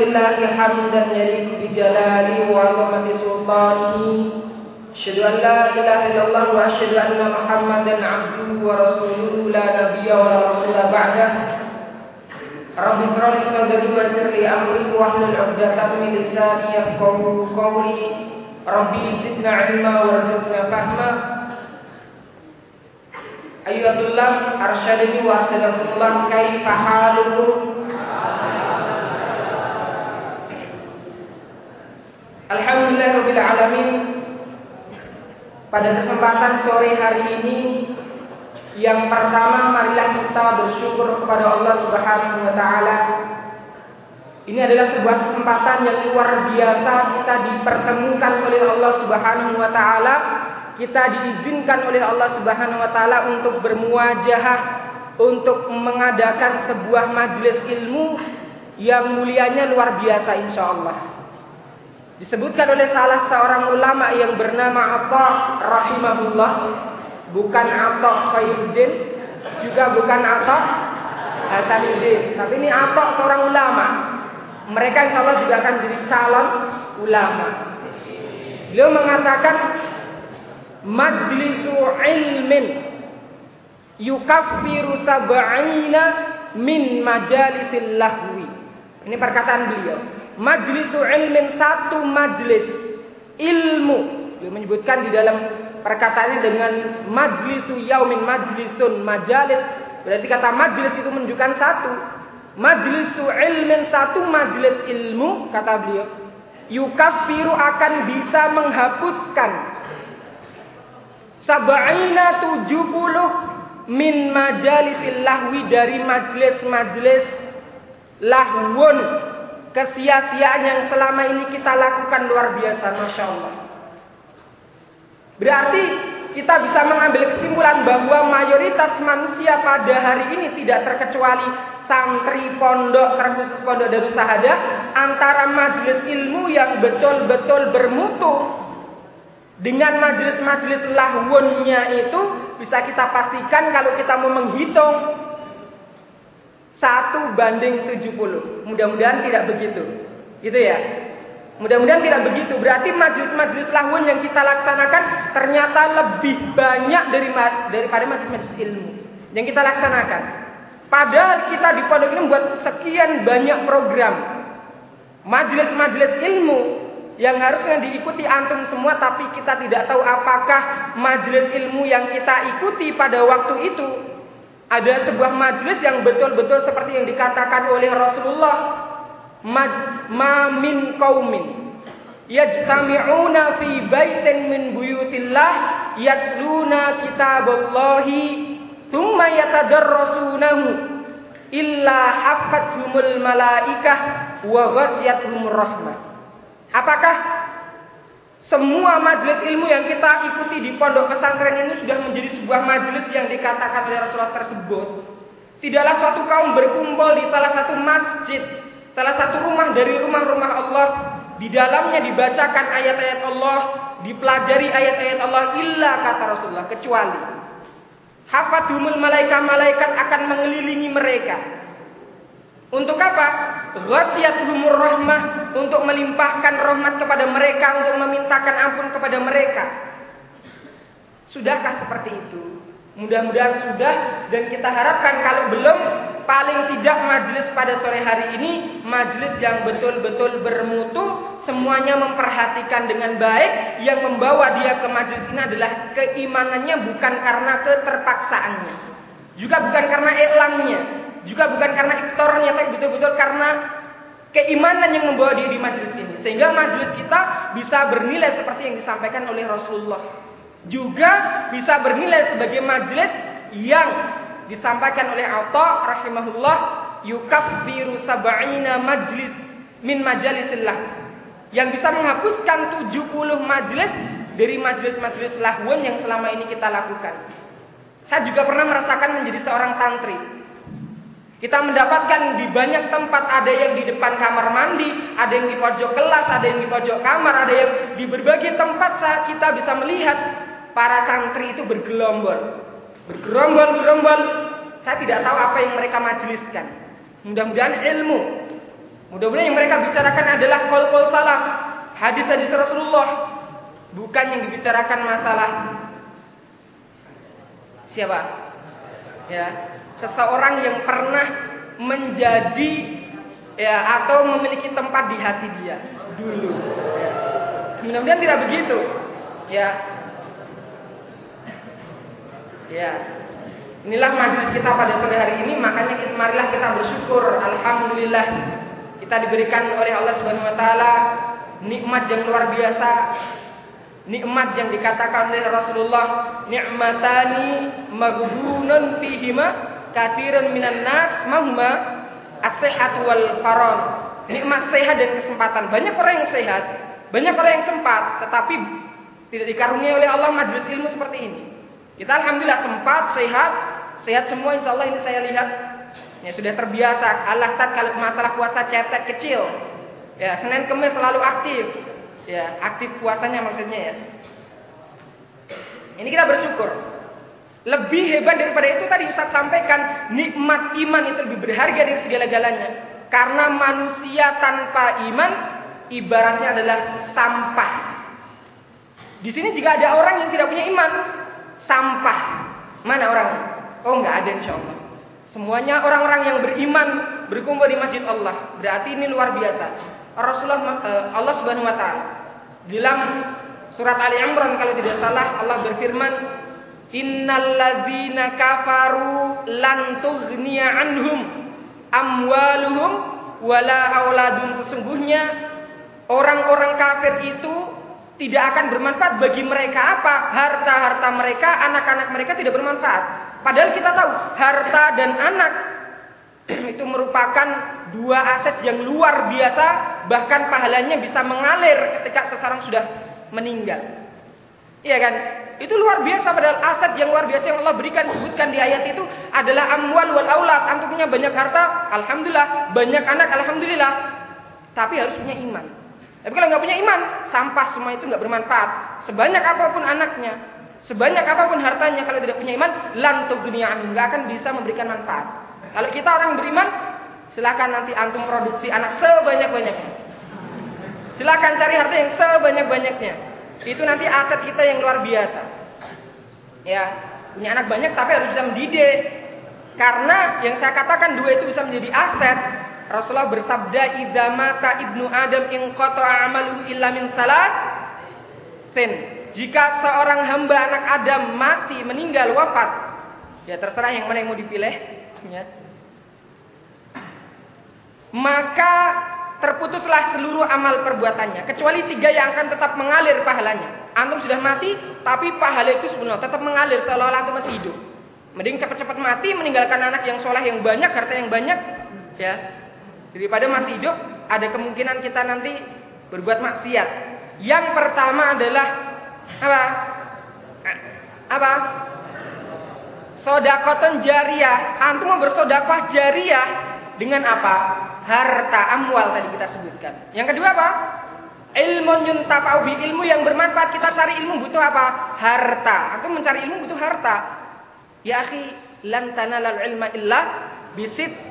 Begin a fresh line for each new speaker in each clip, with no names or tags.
لله حمدا يليق بجلاله وعظمة سلطانه أشهد أن لا إله إلا الله وأشهد أن محمدا عبده ورسوله لا نبي ولا رسول بعده رب اشرح لي صدري ويسر لي أمري واحلل عقدة من لساني يفقهوا قولي Rabbi izidna ilma warzuqna fahma Ayyatullah arsyadini wa arsyadakumullah kaifa Alhamdulillah Rabbil Alamin Pada kesempatan sore hari ini Yang pertama marilah kita bersyukur kepada Allah Subhanahu wa taala. Ini adalah sebuah kesempatan yang luar biasa Kita dipertemukan oleh Allah subhanahu wa ta'ala. Kita diizinkan oleh Allah subhanahu wa ta'ala Untuk bermuajahah Untuk mengadakan sebuah majelis ilmu Yang mulianya luar biasa insya Allah. Disebutkan oleh salah seorang ulama yang bernama Atta rahimahullah, bukan Atta Khairuddin, juga bukan Atta Hasanuddin, tapi ini Atta seorang ulama. Mereka insya Allah juga akan jadi calon ulama. Beliau mengatakan majlisu ilmin yukaffiru sab'ina min majalisil lahwi. Ini perkataan beliau majlisu ilmin satu majlis ilmu. Beliau menyebutkan di dalam perkataannya dengan majlisu yaumin majlisun majalis. Berarti kata majlis itu menunjukkan satu. Majlisu ilmin satu majlis ilmu kata beliau. Yukafiru akan bisa menghapuskan Sab'ina tujuh puluh min majalisil lahwi dari majlis-majlis lahwun kesia-siaan yang selama ini kita lakukan luar biasa, masya Allah. Berarti kita bisa mengambil kesimpulan bahwa mayoritas manusia pada hari ini tidak terkecuali santri pondok terkhusus pondok Darussahadah antara majelis ilmu yang betul-betul bermutu dengan majelis-majelis lahwunnya itu bisa kita pastikan kalau kita mau menghitung satu banding 70. Mudah-mudahan tidak begitu. Gitu ya. Mudah-mudahan tidak begitu. Berarti majlis-majlis lahun yang kita laksanakan ternyata lebih banyak dari daripada majlis-majlis ilmu yang kita laksanakan. Padahal kita di pondok ini membuat sekian banyak program. Majlis-majlis ilmu yang harusnya diikuti antum semua tapi kita tidak tahu apakah majlis ilmu yang kita ikuti pada waktu itu ada sebuah majlis yang betul-betul seperti yang dikatakan oleh Rasulullah ma min qaumin yajtami'una fi baitin min buyutillah yatluna kitaballahi thumma yatadarrasunahu illa hafathumul malaikah wa ghasyatuhumur rahmah apakah semua majelis ilmu yang kita ikuti di pondok pesantren ini sudah menjadi sebuah majelis yang dikatakan oleh Rasulullah tersebut. Tidaklah suatu kaum berkumpul di salah satu masjid, salah satu rumah dari rumah-rumah Allah. Di dalamnya dibacakan ayat-ayat Allah, dipelajari ayat-ayat Allah illa kata Rasulullah kecuali hafadhumul malaikat-malaikat akan mengelilingi mereka. Untuk apa? Ghasiyatuhumur rahmah untuk melimpahkan rahmat kepada mereka, untuk memintakan ampun kepada mereka. Sudahkah seperti itu? Mudah-mudahan sudah dan kita harapkan kalau belum paling tidak majelis pada sore hari ini majelis yang betul-betul bermutu semuanya memperhatikan dengan baik yang membawa dia ke majelis ini adalah keimanannya bukan karena keterpaksaannya juga bukan karena elangnya juga bukan karena iktornya, tapi betul-betul karena keimanan yang membawa dia di majelis ini. Sehingga majelis kita bisa bernilai seperti yang disampaikan oleh Rasulullah. Juga bisa bernilai sebagai majelis yang disampaikan oleh Atta rahimahullah yukaffiru sab'ina majlis min majalisillah yang bisa menghapuskan 70 majelis dari majelis-majelis lahwun yang selama ini kita lakukan. Saya juga pernah merasakan menjadi seorang santri Kita mendapatkan di banyak tempat ada yang di depan kamar mandi, ada yang di pojok kelas, ada yang di pojok kamar, ada yang di berbagai tempat saat kita bisa melihat para santri itu bergelombol. Bergerombol-gerombol. Saya tidak tahu apa yang mereka majeliskan. Mudah-mudahan ilmu. Mudah-mudahan yang mereka bicarakan adalah kol-kol salah. Hadis-hadis Rasulullah. Bukan yang dibicarakan masalah siapa? Ya, seseorang yang pernah menjadi ya atau memiliki tempat di hati dia dulu. Ya. Mudah-mudahan tidak begitu. Ya. Ya. Inilah majelis kita pada sore hari ini, makanya marilah kita bersyukur. Alhamdulillah kita diberikan oleh Allah Subhanahu wa taala nikmat yang luar biasa. Nikmat yang dikatakan oleh Rasulullah, nikmatani maghbunun fihima kathirun minan nas mahma as-sehat wal faron. Nikmat sehat dan kesempatan. Banyak orang yang sehat, banyak orang yang sempat, tetapi tidak dikaruniai oleh Allah majelis ilmu seperti ini. Kita alhamdulillah sempat, sehat, sehat semua insya Allah ini saya lihat. Ya sudah terbiasa. Allah tak kalau masalah puasa cetek kecil. Ya, Senin Kemis selalu aktif. Ya, aktif puasanya maksudnya ya. Ini kita bersyukur. Lebih hebat daripada itu tadi Ustaz sampaikan, nikmat iman itu lebih berharga dari segala-galanya. Karena manusia tanpa iman ibaratnya adalah sampah. Di sini jika ada orang yang tidak punya iman, sampah. Mana orangnya? Oh, enggak ada insya Allah. Semuanya orang-orang yang beriman berkumpul di masjid Allah. Berarti ini luar biasa. Rasulullah eh, Allah Subhanahu wa taala dalam surat Ali Imran kalau tidak salah Allah berfirman Innal ladzina kafaru lan tughniya anhum amwaluhum wala auladun sesungguhnya orang-orang kafir itu tidak akan bermanfaat bagi mereka apa? Harta-harta mereka, anak-anak mereka tidak bermanfaat. Padahal kita tahu harta dan anak itu merupakan dua aset yang luar biasa, bahkan pahalanya bisa mengalir ketika seseorang sudah meninggal. Iya kan? Itu luar biasa padahal aset yang luar biasa yang Allah berikan sebutkan di ayat itu adalah amwal wal aulad. Antum punya banyak harta, alhamdulillah, banyak anak, alhamdulillah. Tapi harus punya iman. Tapi kalau nggak punya iman, sampah semua itu nggak bermanfaat. Sebanyak apa pun anaknya, sebanyak apa pun hartanya kalau tidak punya iman, lantuk dunia nggak akan bisa memberikan manfaat. Kalau kita orang beriman, silakan nanti antum produksi anak sebanyak-banyaknya. Silakan cari harta yang sebanyak-banyaknya. Itu nanti aset kita yang luar biasa. Ya, punya anak banyak tapi harus bisa mendidik. Karena yang saya katakan dua itu bisa menjadi aset. Rasulullah bersabda, "Idza mata ibnu Adam in qata'a amaluhu illa min salat." Sin. Jika seorang hamba anak Adam mati, meninggal, wafat, ya terserah yang mana yang mau dipilih, ya. Maka terputuslah seluruh amal perbuatannya kecuali tiga yang akan tetap mengalir pahalanya. Antum sudah mati tapi pahala itu sebenarnya tetap mengalir seolah-olah antum masih hidup. Mending cepat-cepat mati meninggalkan anak yang soleh yang banyak, harta yang banyak ya. Daripada masih hidup ada kemungkinan kita nanti berbuat maksiat. Yang pertama adalah apa? Apa? Sodakoton jariah. Antum mau bersodakoh jariah dengan apa? harta amwal tadi kita sebutkan. Yang kedua apa? Ilmu yuntafa'u bi ilmu yang bermanfaat. Kita cari ilmu butuh apa? Harta. Aku mencari ilmu butuh harta. Ya akhi, lan tanalal ilma illa bisit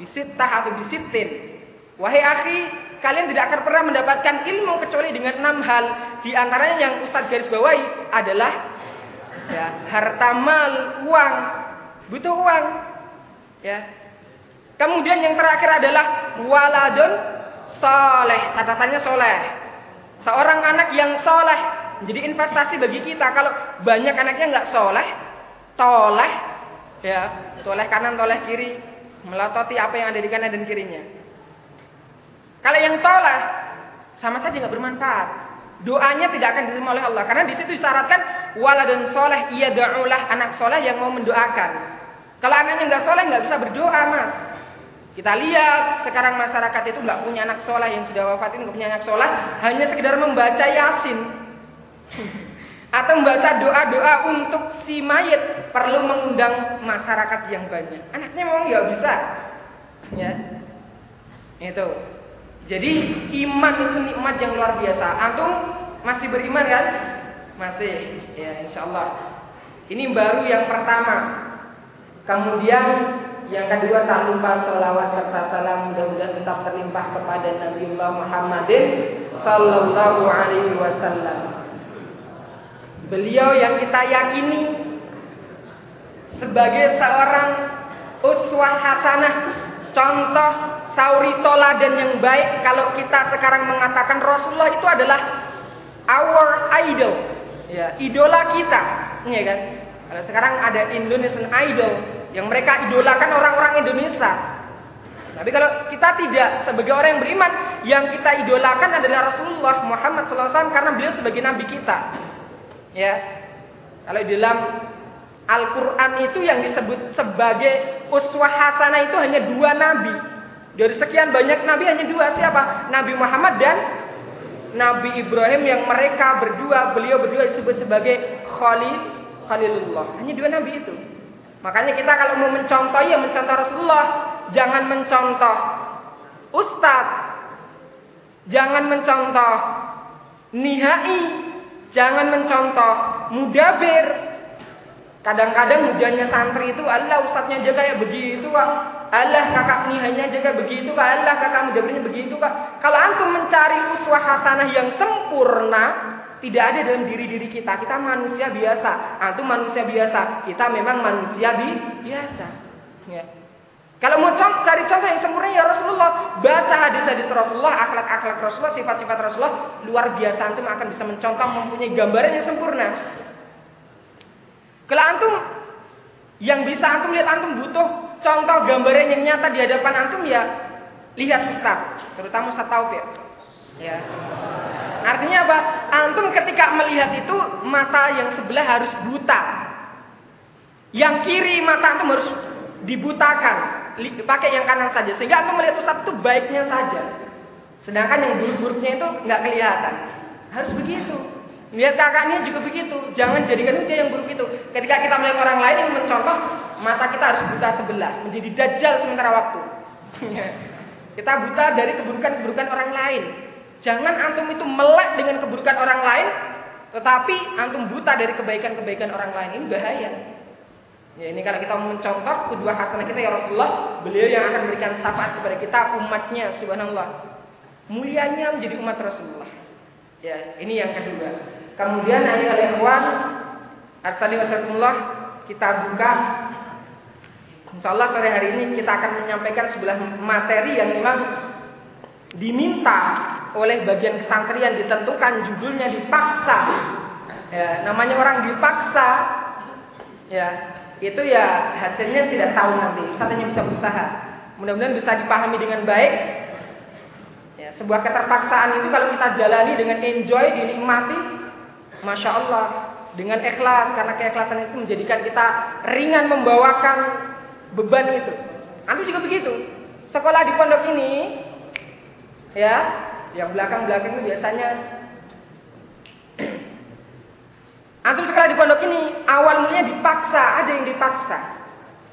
bisit atau bisitin. Wahai akhi, kalian tidak akan pernah mendapatkan ilmu kecuali dengan enam hal. Di antaranya yang Ustaz garis bawahi adalah ya, harta mal, uang. Butuh uang. Ya, Kemudian yang terakhir adalah waladun soleh. Catatannya soleh. Seorang anak yang soleh. Jadi investasi bagi kita. Kalau banyak anaknya nggak soleh, toleh, ya, toleh kanan, toleh kiri, melototi apa yang ada di kanan dan kirinya. Kalau yang toleh, sama saja nggak bermanfaat. Doanya tidak akan diterima oleh Allah. Karena di situ disyaratkan waladun soleh, ia do'ulah anak soleh yang mau mendoakan. Kalau anaknya nggak soleh nggak bisa berdoa mas. Kita lihat sekarang masyarakat itu nggak punya anak sholat yang sudah wafat ini nggak punya anak sholat, hanya sekedar membaca yasin. Atau membaca doa-doa untuk si mayit perlu mengundang masyarakat yang banyak. Anaknya memang nggak bisa, ya. Itu. Jadi iman itu nikmat yang luar biasa. Antum masih beriman kan? Masih, ya insya Allah. Ini baru yang pertama. Kemudian yang kedua tak lupa salawat serta salam mudah-mudahan tetap terlimpah kepada Nabiullah Muhammadin sallallahu alaihi wasallam. Beliau yang kita yakini sebagai seorang uswah hasanah, contoh sauri toladan yang baik kalau kita sekarang mengatakan Rasulullah itu adalah our idol, ya, idola kita, ya kan? Kalau sekarang ada Indonesian Idol yang mereka idolakan orang-orang Indonesia. Tapi kalau kita tidak sebagai orang yang beriman, yang kita idolakan adalah Rasulullah Muhammad SAW karena beliau sebagai nabi kita. Ya. Kalau di dalam Al-Quran itu yang disebut sebagai uswah hasanah itu hanya dua nabi. Dari sekian banyak nabi hanya dua siapa? Nabi Muhammad dan Nabi Ibrahim yang mereka berdua, beliau berdua disebut sebagai Khalil, Khalilullah. Hanya dua nabi itu. Makanya kita kalau mau mencontoh ya mencontoh Rasulullah, jangan mencontoh ustadz, jangan mencontoh nihai, Jangan mencontoh mudabir. Kadang-kadang hujannya santri itu Allah ustadznya aja kayak begitu kak. Allah kakak nihanya aja kayak begitu kak. Allah kakak mudabirnya begitu kak. Kalau antum mencari uswah hasanah yang sempurna, tidak ada dalam diri-diri kita. Kita manusia biasa. Antum manusia biasa. Kita memang manusia bi biasa. Ya. Kalau mau contoh, cari contoh yang sempurna ya Rasulullah. Baca hadis-hadis Rasulullah, akhlak-akhlak Rasulullah, sifat-sifat Rasulullah. Luar biasa antum akan bisa mencontoh mempunyai gambaran yang sempurna. Kalau antum yang bisa antum lihat antum butuh contoh gambaran yang nyata di hadapan antum ya lihat Ustaz, terutama Ustaz Taufik. Ya. Artinya apa? Antum ketika melihat itu mata yang sebelah harus buta. Yang kiri mata antum harus dibutakan pakai yang kanan saja. Sehingga antum melihat ustaz itu baiknya saja. Sedangkan yang buruk-buruknya itu nggak kelihatan. Harus begitu. Lihat kakaknya juga begitu. Jangan jadikan dia yang buruk itu. Ketika kita melihat orang lain yang mencontoh mata kita harus buta sebelah. Menjadi dajjal sementara waktu. Kita buta dari keburukan-keburukan orang lain. Jangan antum itu melek dengan keburukan orang lain tetapi antum buta dari kebaikan-kebaikan orang lain. Ini bahaya Ya ini kalau kita mencontoh kedua hasanah kita ya Rasulullah, beliau yang akan memberikan syafaat kepada kita umatnya subhanallah. Mulianya menjadi umat Rasulullah. Ya, ini yang kedua. Kemudian ayat al-ikhwan Arsali wasallamullah kita buka Insya Allah sore hari ini kita akan menyampaikan sebelah materi yang memang diminta oleh bagian pesantren ditentukan judulnya dipaksa. Ya, namanya orang dipaksa ya itu ya hasilnya tidak tahu nanti. Ustaz hanya bisa berusaha. Mudah-mudahan bisa dipahami dengan baik. Ya, sebuah keterpaksaan itu kalau kita jalani dengan enjoy, dinikmati, masya Allah, dengan ikhlas karena keikhlasan itu menjadikan kita ringan membawakan beban itu. Antum juga begitu. Sekolah di pondok ini, ya, yang belakang-belakang itu biasanya Antum sekolah di pondok ini awal mulanya dipaksa, ada yang dipaksa.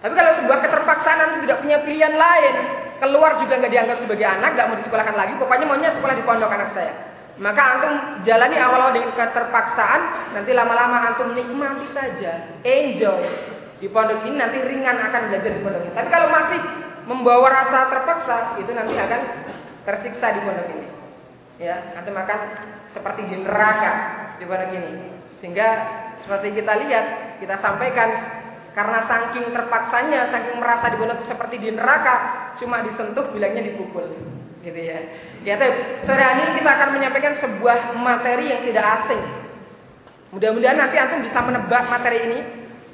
Tapi kalau sebuah keterpaksaan antum tidak punya pilihan lain, keluar juga nggak dianggap sebagai anak, nggak mau disekolahkan lagi, pokoknya maunya sekolah di pondok anak saya. Maka antum jalani awal-awal dengan keterpaksaan, nanti lama-lama antum nikmati saja, enjoy. Di pondok ini nanti ringan akan belajar di pondok ini. Tapi kalau masih membawa rasa terpaksa, itu nanti akan tersiksa di pondok ini. Ya, antum akan seperti di neraka di pondok ini. Sehingga seperti kita lihat, kita sampaikan karena saking terpaksanya, saking merasa dibunuh seperti di neraka, cuma disentuh bilangnya dipukul. Gitu ya. Ya, sore ini kita akan menyampaikan sebuah materi yang tidak asing. Mudah-mudahan nanti antum bisa menebak materi ini.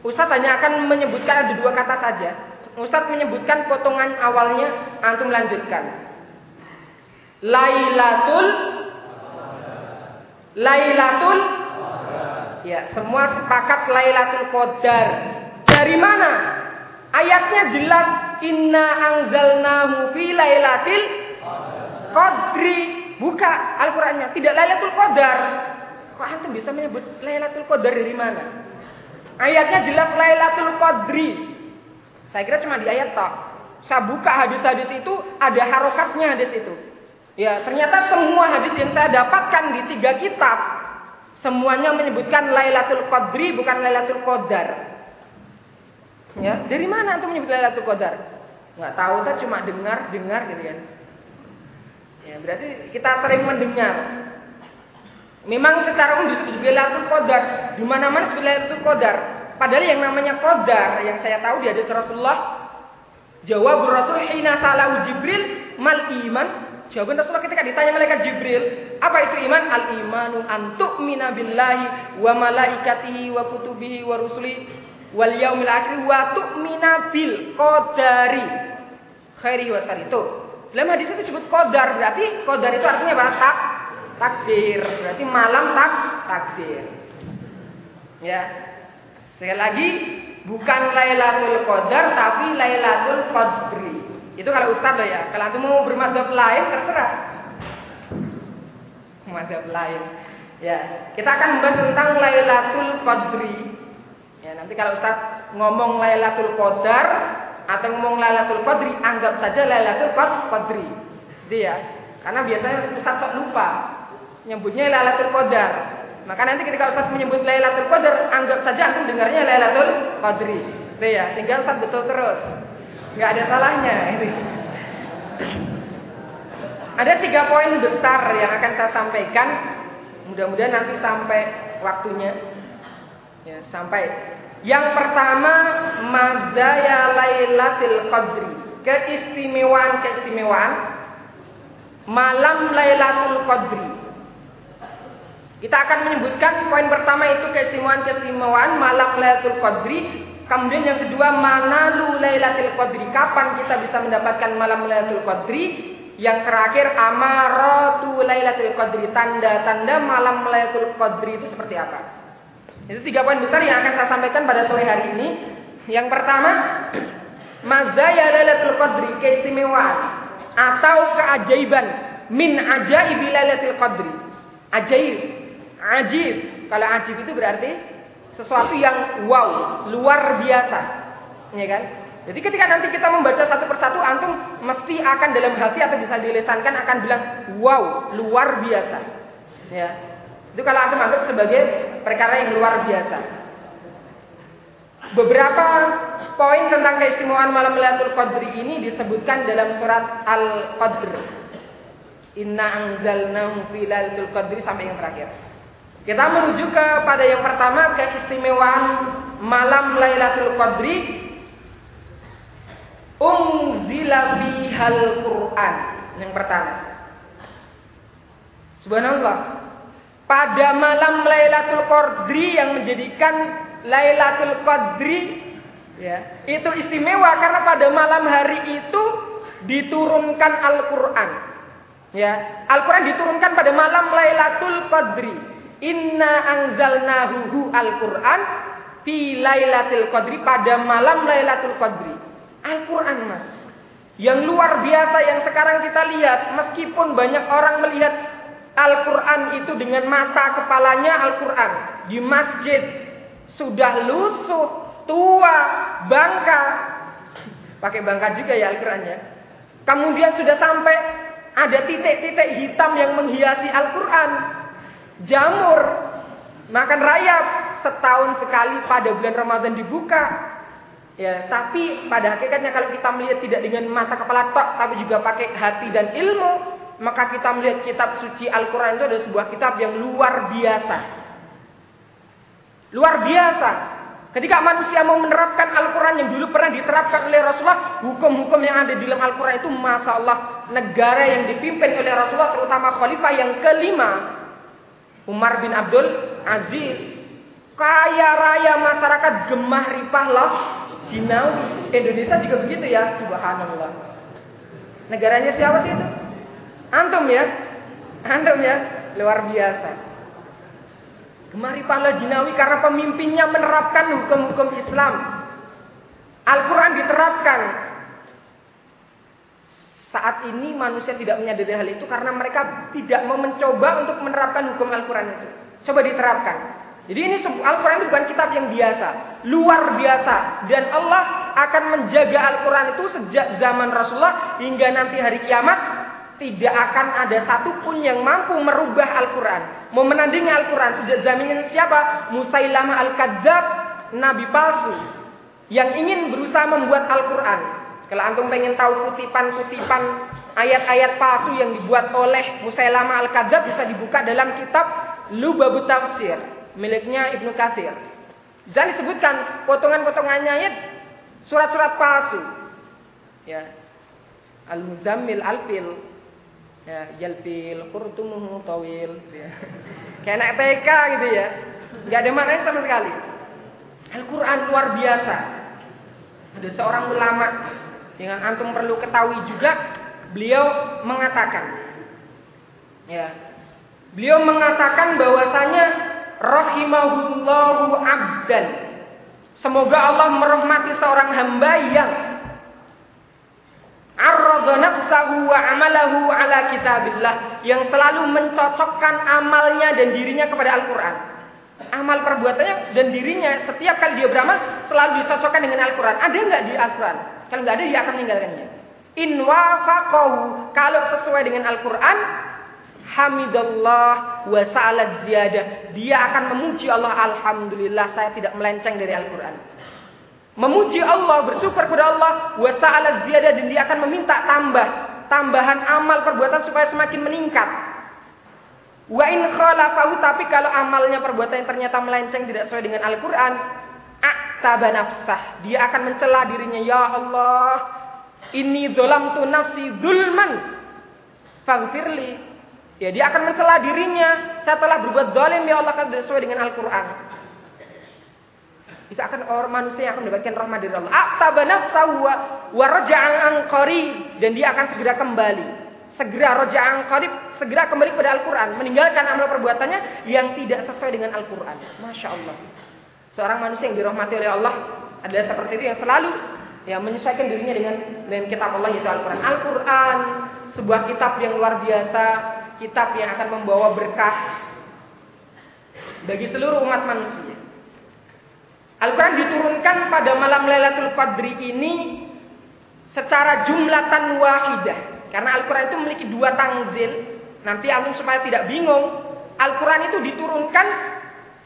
Ustaz hanya akan menyebutkan ada dua kata saja. Ustaz menyebutkan potongan awalnya, antum lanjutkan. Lailatul Lailatul Ya, semua sepakat Lailatul Qadar. Dari mana? Ayatnya jelas inna anzalnahu fi lailatil qadri. Buka Al-Qur'annya, tidak Lailatul Qadar. Kok antum bisa menyebut Lailatul Qadar dari mana? Ayatnya jelas Lailatul Qadri. Saya kira cuma di ayat tok. Saya buka hadis-hadis itu ada harokatnya hadis itu. Ya, ternyata semua hadis yang saya dapatkan di tiga kitab semuanya menyebutkan Lailatul Qadri bukan Lailatul Qadar. Ya, dari mana antum menyebut Lailatul Qadar? Enggak tahu, saya cuma dengar-dengar gitu kan. Ya, berarti kita sering mendengar. Memang secara umum disebut Lailatul Qadar, di mana-mana disebut Lailatul Qadar. Padahal yang namanya qadar yang saya tahu di hadis Rasulullah Jawab Rasul hina salahu Jibril mal iman. Jawaban Rasulullah ketika ditanya malaikat Jibril, apa itu iman? Al imanu antuk tu'mina billahi wa malaikatihi wa kutubihi wa rusuli wal yaumil akhir wa tu'mina bil qadari khairi wa itu. Dalam hadis itu disebut qadar, berarti qadar itu artinya apa? Tak takdir. Berarti malam tak takdir. Ya. Sekali lagi Bukan Lailatul Qadar tapi Lailatul Qadri. Itu kalau ustaz loh ya. Kalau antum mau bermadzhab lain terserah. Mazhab lain. Ya, kita akan membahas tentang Lailatul Qadri. Ya, nanti kalau ustaz ngomong Lailatul Qadar atau ngomong Lailatul Qadri, anggap saja Lailatul Qadri. Jadi ya, karena biasanya ustaz sok lupa nyebutnya Lailatul Qadar. Maka nanti ketika Ustaz menyebut Lailatul Qadar, anggap saja antum dengarnya Lailatul Qadri. Itu ya, tinggal Ustaz betul terus. Enggak ada salahnya ini. Ada tiga poin besar yang akan saya sampaikan. Mudah-mudahan nanti sampai waktunya. Ya, sampai. Yang pertama, mazaya Lailatul Qadri. Keistimewaan-keistimewaan malam Lailatul Qadri. Kita akan menyebutkan poin pertama itu keistimewaan-keistimewaan malam Lailatul Qadri. Kemudian yang kedua, mana lu Lailatul Qadri? Kapan kita bisa mendapatkan malam Lailatul Qadri? Yang terakhir, amaratu Lailatul Qadri. Tanda-tanda malam Lailatul Qadri itu seperti apa? Itu tiga poin besar yang akan saya sampaikan pada sore hari ini. Yang pertama, mazaya Lailatul Qadri, keistimewaan atau keajaiban min ajaibi Lailatul Qadri. Ajaib Ajib. Kalau ajib itu berarti sesuatu yang wow, luar biasa. Ya kan? Jadi ketika nanti kita membaca satu persatu antum mesti akan dalam hati atau bisa dilesankan akan bilang wow, luar biasa. Ya. Itu kalau antum anggap sebagai perkara yang luar biasa. Beberapa poin tentang keistimewaan malam Lailatul Qadri ini disebutkan dalam surat Al-Qadr. Inna anzalnahu fi Lailatul Qadri sampai yang terakhir. Kita menuju kepada yang pertama keistimewaan malam Lailatul Qadri unzila bihal Quran. Yang pertama. Subhanallah. Pada malam Lailatul Qadri yang menjadikan Lailatul Qadri ya, itu istimewa karena pada malam hari itu diturunkan Al-Qur'an. Ya, Al-Qur'an diturunkan pada malam Lailatul Qadri. Inna anzalnahu al-Quran fi lailatul qadri pada malam lailatul qadri. Al-Quran mas. Yang luar biasa yang sekarang kita lihat. Meskipun banyak orang melihat Al-Quran itu dengan mata kepalanya Al-Quran. Di masjid. Sudah lusuh, tua, bangka. Pakai bangka juga ya Al-Qurannya. Kemudian sudah sampai ada titik-titik hitam yang menghiasi Al-Quran jamur, makan rayap setahun sekali pada bulan Ramadan dibuka. Ya, tapi pada hakikatnya kalau kita melihat tidak dengan mata kepala tok, tapi juga pakai hati dan ilmu, maka kita melihat kitab suci Al-Quran itu adalah sebuah kitab yang luar biasa. Luar biasa. Ketika manusia mau menerapkan Al-Quran yang dulu pernah diterapkan oleh Rasulullah, hukum-hukum yang ada di dalam Al-Quran itu, Masya Allah, negara yang dipimpin oleh Rasulullah, terutama khalifah yang kelima, Umar bin Abdul Aziz. Kaya raya masyarakat gemah ripah loh Jinawi. Indonesia juga begitu ya subhanallah. Negaranya siapa sih itu? Antum ya. Antum ya. Luar biasa. Gemah ripah loh Jinawi karena pemimpinnya menerapkan hukum-hukum Islam. Al-Quran diterapkan saat ini manusia tidak menyadari hal itu karena mereka tidak mau mencoba untuk menerapkan hukum Al-Quran itu. Coba diterapkan. Jadi ini Al-Quran bukan kitab yang biasa, luar biasa. Dan Allah akan menjaga Al-Quran itu sejak zaman Rasulullah hingga nanti hari kiamat. Tidak akan ada satupun yang mampu merubah Al-Quran. Mau menandingi Al-Quran sejak zaman siapa? Musailamah Al-Kadzab, Nabi palsu. Yang ingin berusaha membuat Al-Quran. Kalau antum pengen tahu kutipan-kutipan ayat-ayat palsu yang dibuat oleh Musailamah Al-Kadzab bisa dibuka dalam kitab Lubabut Tafsir miliknya Ibnu Katsir. Dan disebutkan potongan-potongannya ayat surat-surat palsu. Ya. Al-Muzammil Al-Fil. Ya, Yalfil qurtumuhu tawil. Ya. Kayak anak TK gitu ya. Enggak ada maknanya sama sekali. Al-Qur'an luar biasa. Ada seorang ulama yang antum perlu ketahui juga, beliau mengatakan ya. Beliau mengatakan bahwasanya rahimahullahu abdan. Semoga Allah merahmati seorang hamba yang arradha nafsahu wa amalahu ala kitabillah yang selalu mencocokkan amalnya dan dirinya kepada Al-Qur'an. Amal perbuatannya dan dirinya setiap kali dia beramal selalu dicocokkan dengan Al-Qur'an. Ada enggak di Al-Qur'an? Kalau enggak ada dia akan meninggalkannya. In wafaqahu kalau sesuai dengan Al-Qur'an hamidallah wa sa'alat ziyadah. Dia akan memuji Allah, alhamdulillah saya tidak melenceng dari Al-Qur'an. Memuji Allah, bersyukur kepada Allah, wa sa'alat ziyadah dan dia akan meminta tambah, tambahan amal perbuatan supaya semakin meningkat. Wa in khalafahu tapi kalau amalnya perbuatan yang ternyata melenceng tidak sesuai dengan Al-Qur'an, aktaba nafsah. Dia akan mencela dirinya, ya Allah, ini tu nafsi zulman. Faghfirli Ya, dia akan mencela dirinya. Saya telah berbuat zalim ya Allah kan sesuai dengan Al-Qur'an. Itu akan orang manusia yang akan mendapatkan rahmat dari Allah. Aqtaba nafsahu wa raja'an qarib dan dia akan segera kembali. Segera raja'an qarib, segera kembali kepada Al-Qur'an, meninggalkan amal perbuatannya yang tidak sesuai dengan Al-Qur'an. Masya Allah. Seorang manusia yang dirahmati oleh Allah adalah seperti itu yang selalu ya menyesuaikan dirinya dengan dengan kitab Allah yaitu Al-Qur'an. Al-Qur'an sebuah kitab yang luar biasa kitab yang akan membawa berkah bagi seluruh umat manusia. Al-Quran diturunkan pada malam Lailatul Qadri ini secara jumlatan wahidah. Karena Al-Quran itu memiliki dua tangzil. Nanti antum supaya tidak bingung. Al-Quran itu diturunkan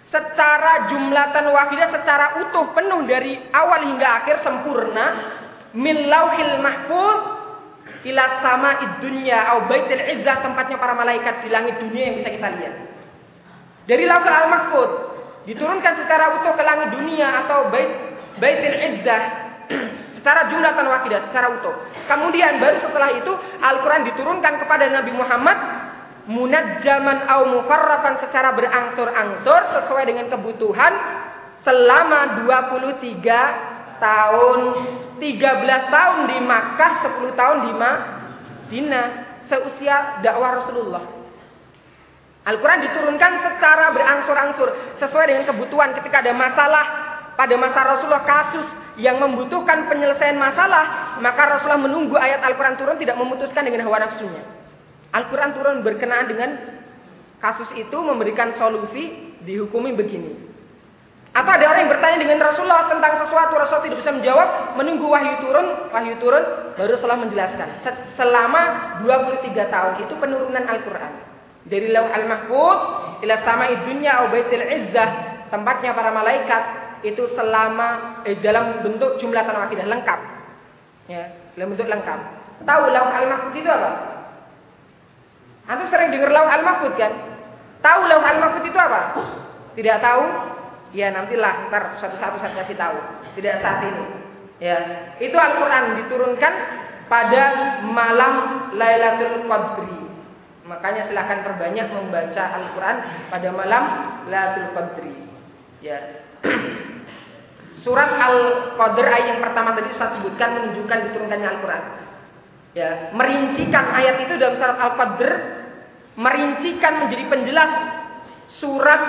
secara jumlatan wahidah, secara utuh, penuh dari awal hingga akhir sempurna. Min lauhil mahfuz ila sama dunya au baitil izzah tempatnya para malaikat di langit dunia yang bisa kita lihat. Dari lauhul al-mahfuz diturunkan secara utuh ke langit dunia atau bait baitil izzah secara jumlah tan wakidah secara utuh. Kemudian baru setelah itu Al-Qur'an diturunkan kepada Nabi Muhammad munajjaman au mufarraqan secara berangsur-angsur sesuai dengan kebutuhan selama 23 tahun, 13 tahun di Makkah, 10 tahun di Madinah, seusia dakwah Rasulullah. Al-Quran diturunkan secara berangsur-angsur sesuai dengan kebutuhan ketika ada masalah pada masa Rasulullah kasus yang membutuhkan penyelesaian masalah, maka Rasulullah menunggu ayat Al-Quran turun tidak memutuskan dengan hawa nafsunya. Al-Quran turun berkenaan dengan kasus itu memberikan solusi dihukumi begini. Atau ada orang yang bertanya dengan Rasulullah tentang sesuatu, Rasulullah tidak bisa menjawab, menunggu wahyu turun, wahyu turun, baru Rasulullah menjelaskan. Selama 23 tahun itu penurunan Al-Quran. Dari Lauh Al-Mahfud, ila sama dunya au izzah, tempatnya para malaikat, itu selama eh, dalam bentuk jumlah tanah akidah lengkap. Ya, dalam bentuk lengkap. Tahu Lauh Al-Mahfud itu apa? Antum sering dengar Lauh Al-Mahfud kan? Tahu Lauh Al-Mahfud itu apa? Tidak tahu? Ya nantilah ntar satu-satu saya kasih tahu. Tidak saat ini. Ya, itu Al-Qur'an diturunkan pada malam Lailatul Qadri. Makanya silahkan perbanyak membaca Al-Quran pada malam Lailatul Qadri. Ya. Surat Al-Qadr ayat yang pertama tadi saya sebutkan menunjukkan diturunkannya Al-Quran. Ya, merincikan ayat itu dalam surat Al-Qadr, merincikan menjadi penjelas surat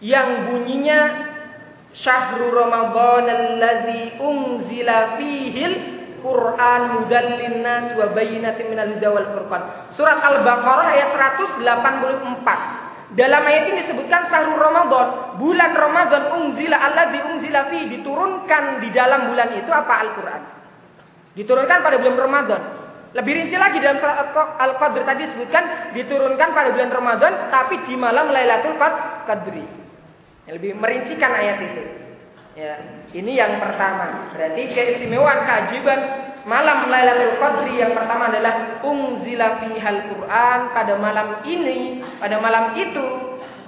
yang bunyinya Syahrul Ramadan allazi unzila fihil Quran hudal linnas wa bayyinatin minal huda wal furqan. Surat Al-Baqarah ayat 184. Dalam ayat ini disebutkan sahur Ramadan, bulan Ramadan unzila Allah diunzila fi diturunkan di dalam bulan itu apa Al-Qur'an. Diturunkan pada bulan Ramadan. Lebih rinci lagi dalam Al-Qadr tadi disebutkan diturunkan pada bulan Ramadan tapi di malam Lailatul Qadri. Lebih merincikan ayat itu. Ya, ini yang pertama. Berarti keistimewaan keajaiban malam Lailatul Qadri yang pertama adalah unzila fihal Quran pada malam ini, pada malam itu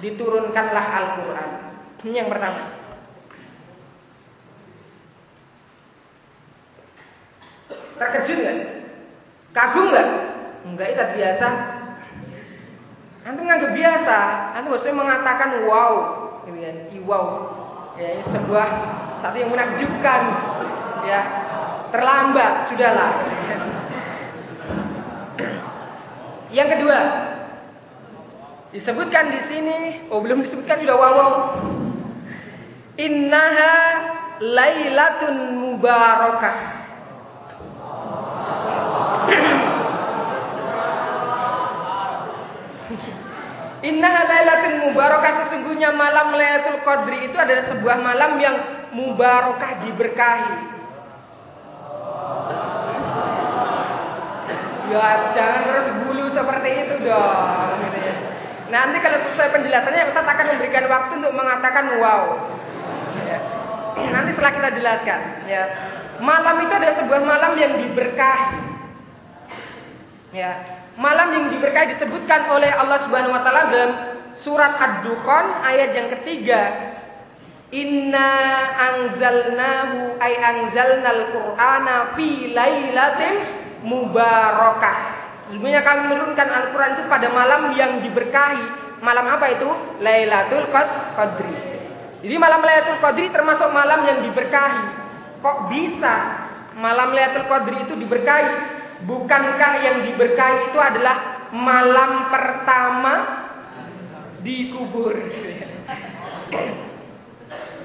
diturunkanlah Al-Qur'an. Ini yang pertama. Terkejut nggak? Kagum nggak? Enggak itu biasa. Antum nganggap biasa. Antum harusnya mengatakan wow, gitu ya, wow. Ya, sebuah satu yang menakjubkan. Ya, terlambat sudahlah. Yang kedua, disebutkan di sini, oh belum disebutkan sudah wow. wow. Innaha lailatun mubarakah. Innaha lailatul mubarakah sesungguhnya malam Lailatul Qadri itu adalah sebuah malam yang mubarakah diberkahi. Ya jangan terus bulu seperti itu dong. Nanti kalau sesuai penjelasannya Ustaz akan memberikan waktu untuk mengatakan wow. Nanti setelah kita jelaskan. Ya. Malam itu adalah sebuah malam yang diberkahi. Ya, malam yang diberkahi disebutkan oleh Allah Subhanahu wa taala dalam surat Ad-Dukhan ayat yang ketiga. Inna anzalnahu ay anzalnal qur'ana fi lailatin mubarakah. Sebenarnya kami menurunkan Al-Quran itu pada malam yang diberkahi. Malam apa itu? Lailatul Qadri. Jadi malam Lailatul Qadri termasuk malam yang diberkahi. Kok bisa malam Lailatul Qadri itu diberkahi? Bukankah yang diberkahi itu adalah malam pertama di kubur?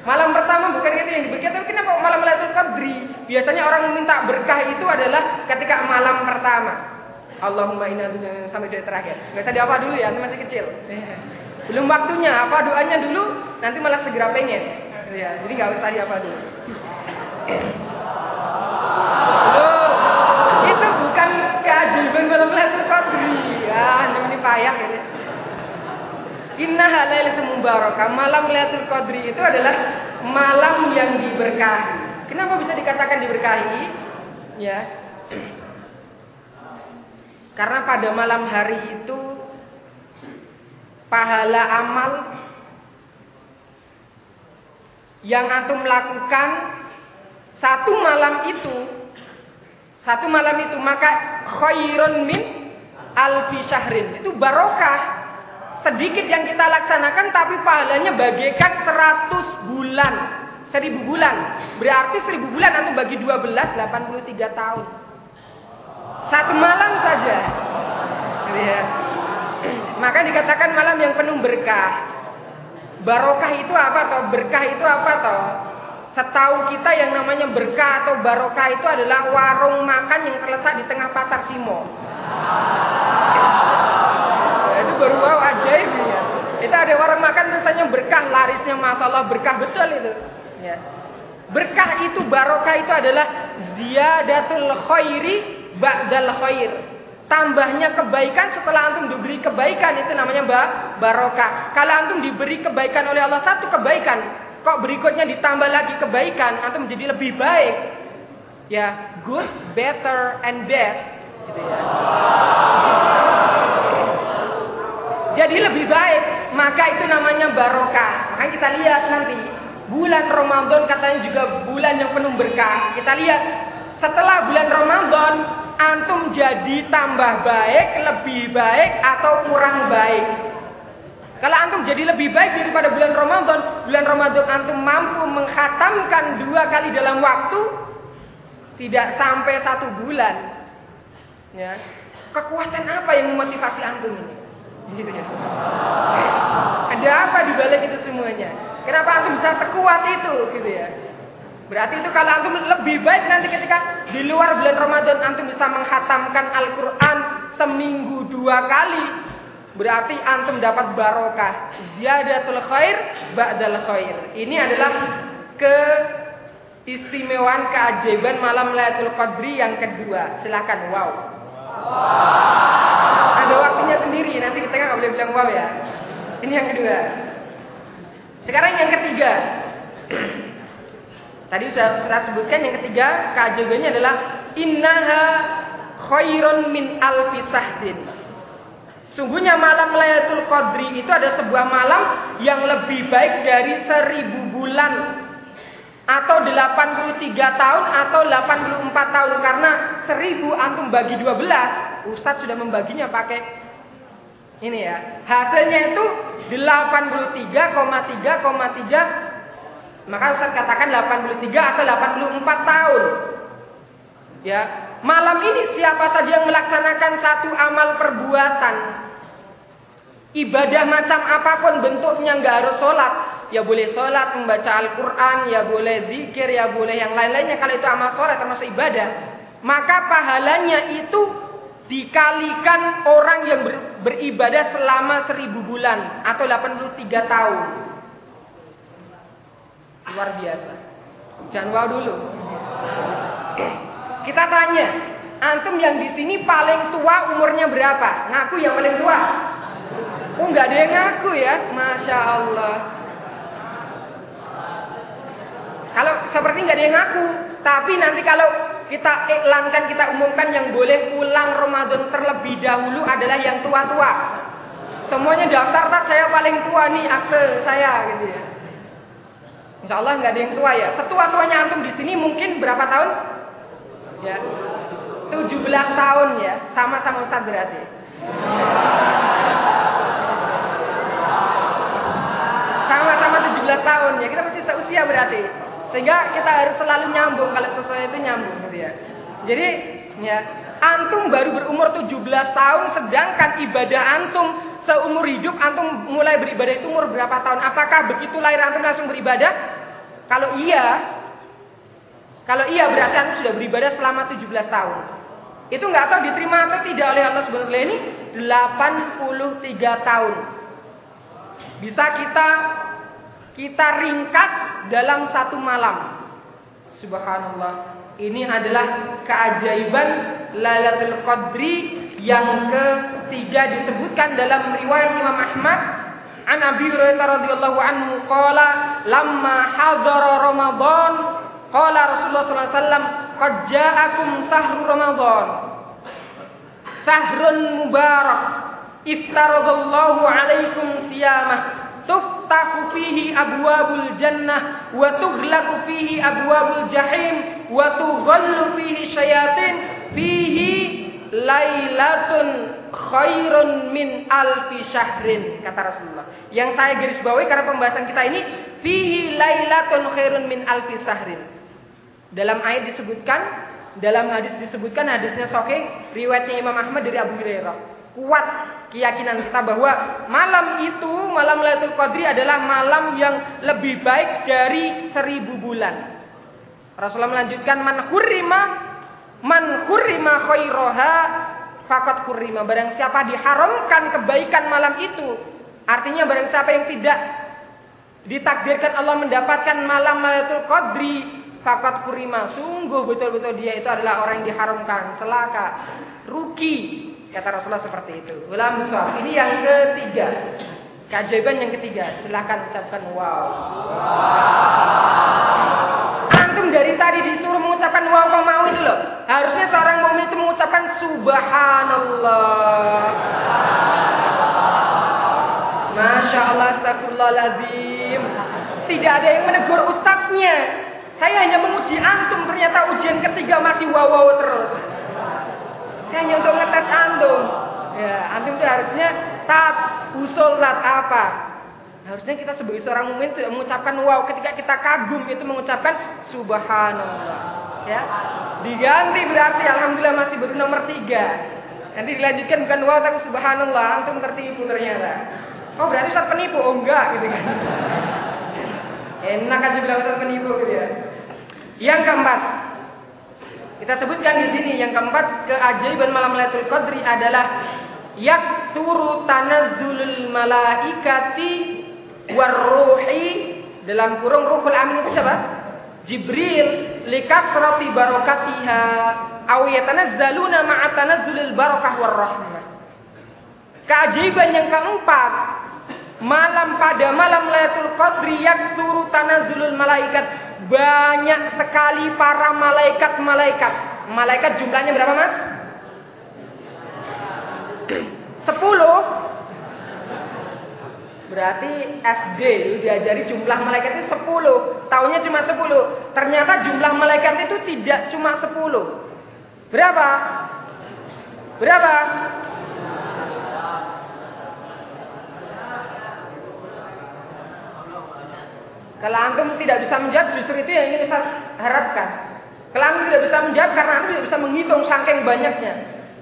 Malam pertama bukan itu yang diberkahi, tapi kenapa malam Lailatul Qadri? Biasanya orang minta berkah itu adalah ketika malam pertama. Allahumma inna sampai dari terakhir. Gak usah diapa dulu ya, masih kecil. Belum waktunya, apa doanya dulu, nanti malah segera pengen. Ya, jadi nggak usah diapa dulu. payah ini. Inna halailatul mubarakah. Malam Lailatul Qadri itu adalah malam yang diberkahi. Kenapa bisa dikatakan diberkahi? Ya. Karena pada malam hari itu pahala amal yang antum lakukan satu malam itu satu malam itu maka khairun min alfi syahrin. Itu barokah. Sedikit yang kita laksanakan tapi pahalanya bagaikan 100 bulan. 1000 bulan. Berarti 1000 bulan atau bagi 12 83 tahun. Satu malam saja. Ya. Maka dikatakan malam yang penuh berkah. Barokah itu apa toh? Berkah itu apa toh? Setahu kita yang namanya berkah atau barokah itu adalah warung makan yang terletak di tengah pasar Simo. Baru wow ajaib ya. Itu ada orang makan misalnya berkah larisnya masalah berkah betul itu. Ya. Berkah itu barokah itu adalah ziyadatul khairi ba'dal khair. Tambahnya kebaikan setelah antum diberi kebaikan itu namanya barokah. Kalau antum diberi kebaikan oleh Allah satu kebaikan, kok berikutnya ditambah lagi kebaikan, antum menjadi lebih baik. Ya, good, better, and best Gitu ya. Jadi lebih baik, maka itu namanya barokah. Maka kita lihat nanti bulan Ramadan katanya juga bulan yang penuh berkah. Kita lihat setelah bulan Ramadan antum jadi tambah baik, lebih baik atau kurang baik. Kalau antum jadi lebih baik daripada bulan Ramadan, bulan Ramadan antum mampu menghatamkan dua kali dalam waktu, tidak sampai satu bulan. Ya. Kekuatan apa yang memotivasi antum ini? Gitu ya. Ada apa di balik itu semuanya? Kenapa antum bisa sekuat itu gitu ya? Berarti itu kalau antum lebih baik nanti ketika di luar bulan Ramadan antum bisa menghatamkan Al-Qur'an seminggu dua kali Berarti antum dapat barokah. Ziyadatul khair ba'dal khair. Ini adalah keistimewaan keajaiban malam Lailatul Qadri yang kedua. Silakan wow. Ada waktunya sendiri, nanti kita nggak boleh bilang wow ya. Ini yang kedua. Sekarang yang ketiga. Tadi sudah saya sebutkan yang ketiga keajaibannya adalah innaha khairun min alfi sahdin. Sungguhnya malam Lailatul Qadri itu ada sebuah malam yang lebih baik dari seribu bulan atau 83 tahun atau 84 tahun. Karena seribu antum bagi 12 Ustadz sudah membaginya pakai ini ya. Hasilnya itu 83,3,3 maka Ustaz katakan 83 atau 84 tahun. Ya, malam ini siapa saja yang melaksanakan satu amal perbuatan ibadah macam apa pun bentuknya nggak harus sholat ya boleh sholat membaca Al-Quran ya boleh zikir ya boleh yang lain-lainnya kalau itu amal sholat termasuk ibadah maka pahalanya itu dikalikan orang yang ber, beribadah selama seribu bulan atau 83 tahun Luar biasa. Jangan wow dulu. Kita tanya, antum yang di sini paling tua umurnya berapa? Ngaku yang paling tua? Oh nggak ada yang ngaku ya, masya Allah. Kalau seperti nggak ada yang ngaku, tapi nanti kalau kita iklankan, kita umumkan yang boleh pulang Ramadan terlebih dahulu adalah yang tua-tua. Semuanya daftar tak saya paling tua nih akte saya gitu ya. Insya Allah nggak ada yang tua ya. Setua-tuanya antum di sini mungkin berapa tahun? Ya, 17 tahun ya. Sama-sama Ustaz berarti. Sama-sama 17 tahun ya. Kita masih seusia berarti. Sehingga kita harus selalu nyambung kalau sesuai itu nyambung gitu ya. Jadi ya, antum baru berumur 17 tahun sedangkan ibadah antum seumur hidup antum mulai beribadah itu umur berapa tahun? Apakah begitu lahir antum langsung beribadah? Kalau iya, kalau iya berarti antum sudah beribadah selama 17 tahun. Itu nggak tahu diterima atau tidak oleh Allah Subhanahu ini 83 tahun. Bisa kita kita ringkas dalam satu malam. Subhanallah. Ini adalah keajaiban Lailatul Qadri yang ketiga disebutkan dalam riwayat Imam Ahmad an Abi Hurairah radhiyallahu anhu qala lamma hadara Ramadan qala Rasulullah sallallahu alaihi wasallam qad ja'akum sahru Ramadan sahrun mubarak iftaradallahu alaikum siyamah tuftahu fihi abwabul jannah wa tughlaqu fihi abwabul jahim wa tughallu fihi syayatin fihi lailatun khairun min alfi syahrin kata Rasulullah. Yang saya garis bawahi karena pembahasan kita ini fihi lailatun khairun min alfi syahrin. Dalam ayat disebutkan, dalam hadis disebutkan hadisnya sahih riwayatnya Imam Ahmad dari Abu Hurairah. Kuat keyakinan kita bahwa malam itu, malam Lailatul Qadri adalah malam yang lebih baik dari seribu bulan. Rasulullah melanjutkan man hurrima Man hurrima khairaha fakat hurrima. Barang siapa diharamkan kebaikan malam itu. Artinya barang siapa yang tidak ditakdirkan Allah mendapatkan malam Lailatul Qadri fakat hurrima. Sungguh betul-betul dia itu adalah orang yang diharamkan. Celaka. Rugi. Kata Rasulullah seperti itu. Ulam Ini yang ketiga. Keajaiban yang ketiga. Silahkan ucapkan wow. Antum dari tadi disuruh mengucapkan wow kau mau itu loh. Harusnya seorang mukmin itu mengucapkan subhanallah. Masya Allah, astagfirullahaladzim. Tidak ada yang menegur ustadznya. Saya hanya menguji antum, ternyata ujian ketiga masih wow-wow terus. Hanya untuk ngetes antum. Ya, antum itu harusnya tat, usul tat apa? Harusnya kita sebagai seorang mukmin tidak mengucapkan wow ketika kita kagum itu mengucapkan subhanallah. Ya diganti berarti alhamdulillah masih baru nomor tiga. Nanti dilanjutkan bukan wow tapi subhanallah. Antum tertipu ternyata. Oh berarti Ustaz penipu? Oh enggak gitu kan. Enak aja bilang Ustaz penipu gitu ya. Yang keempat kita sebutkan di sini yang keempat keajaiban malam Lailatul Qadri adalah yakturu tanazzulul malaikati warruhi dalam kurung ruhul amin itu siapa? Jibril likasrati barakatiha aw yatanazzaluna ma'a tanazzulil barakah warahmah. Keajaiban yang keempat, malam pada malam Lailatul Qadri yakturu tanazzulul malaikat. Banyak sekali para malaikat-malaikat. Malaikat jumlahnya berapa, Mas? Sepuluh. Berarti SD diajari jumlah malaikat itu sepuluh. Tahunya cuma sepuluh. Ternyata jumlah malaikat itu tidak cuma sepuluh. Berapa? Berapa? Kalau antum tidak bisa menjawab, justru itu yang ingin saya harapkan. Kalau antum tidak bisa menjawab karena antum tidak bisa menghitung saking banyaknya.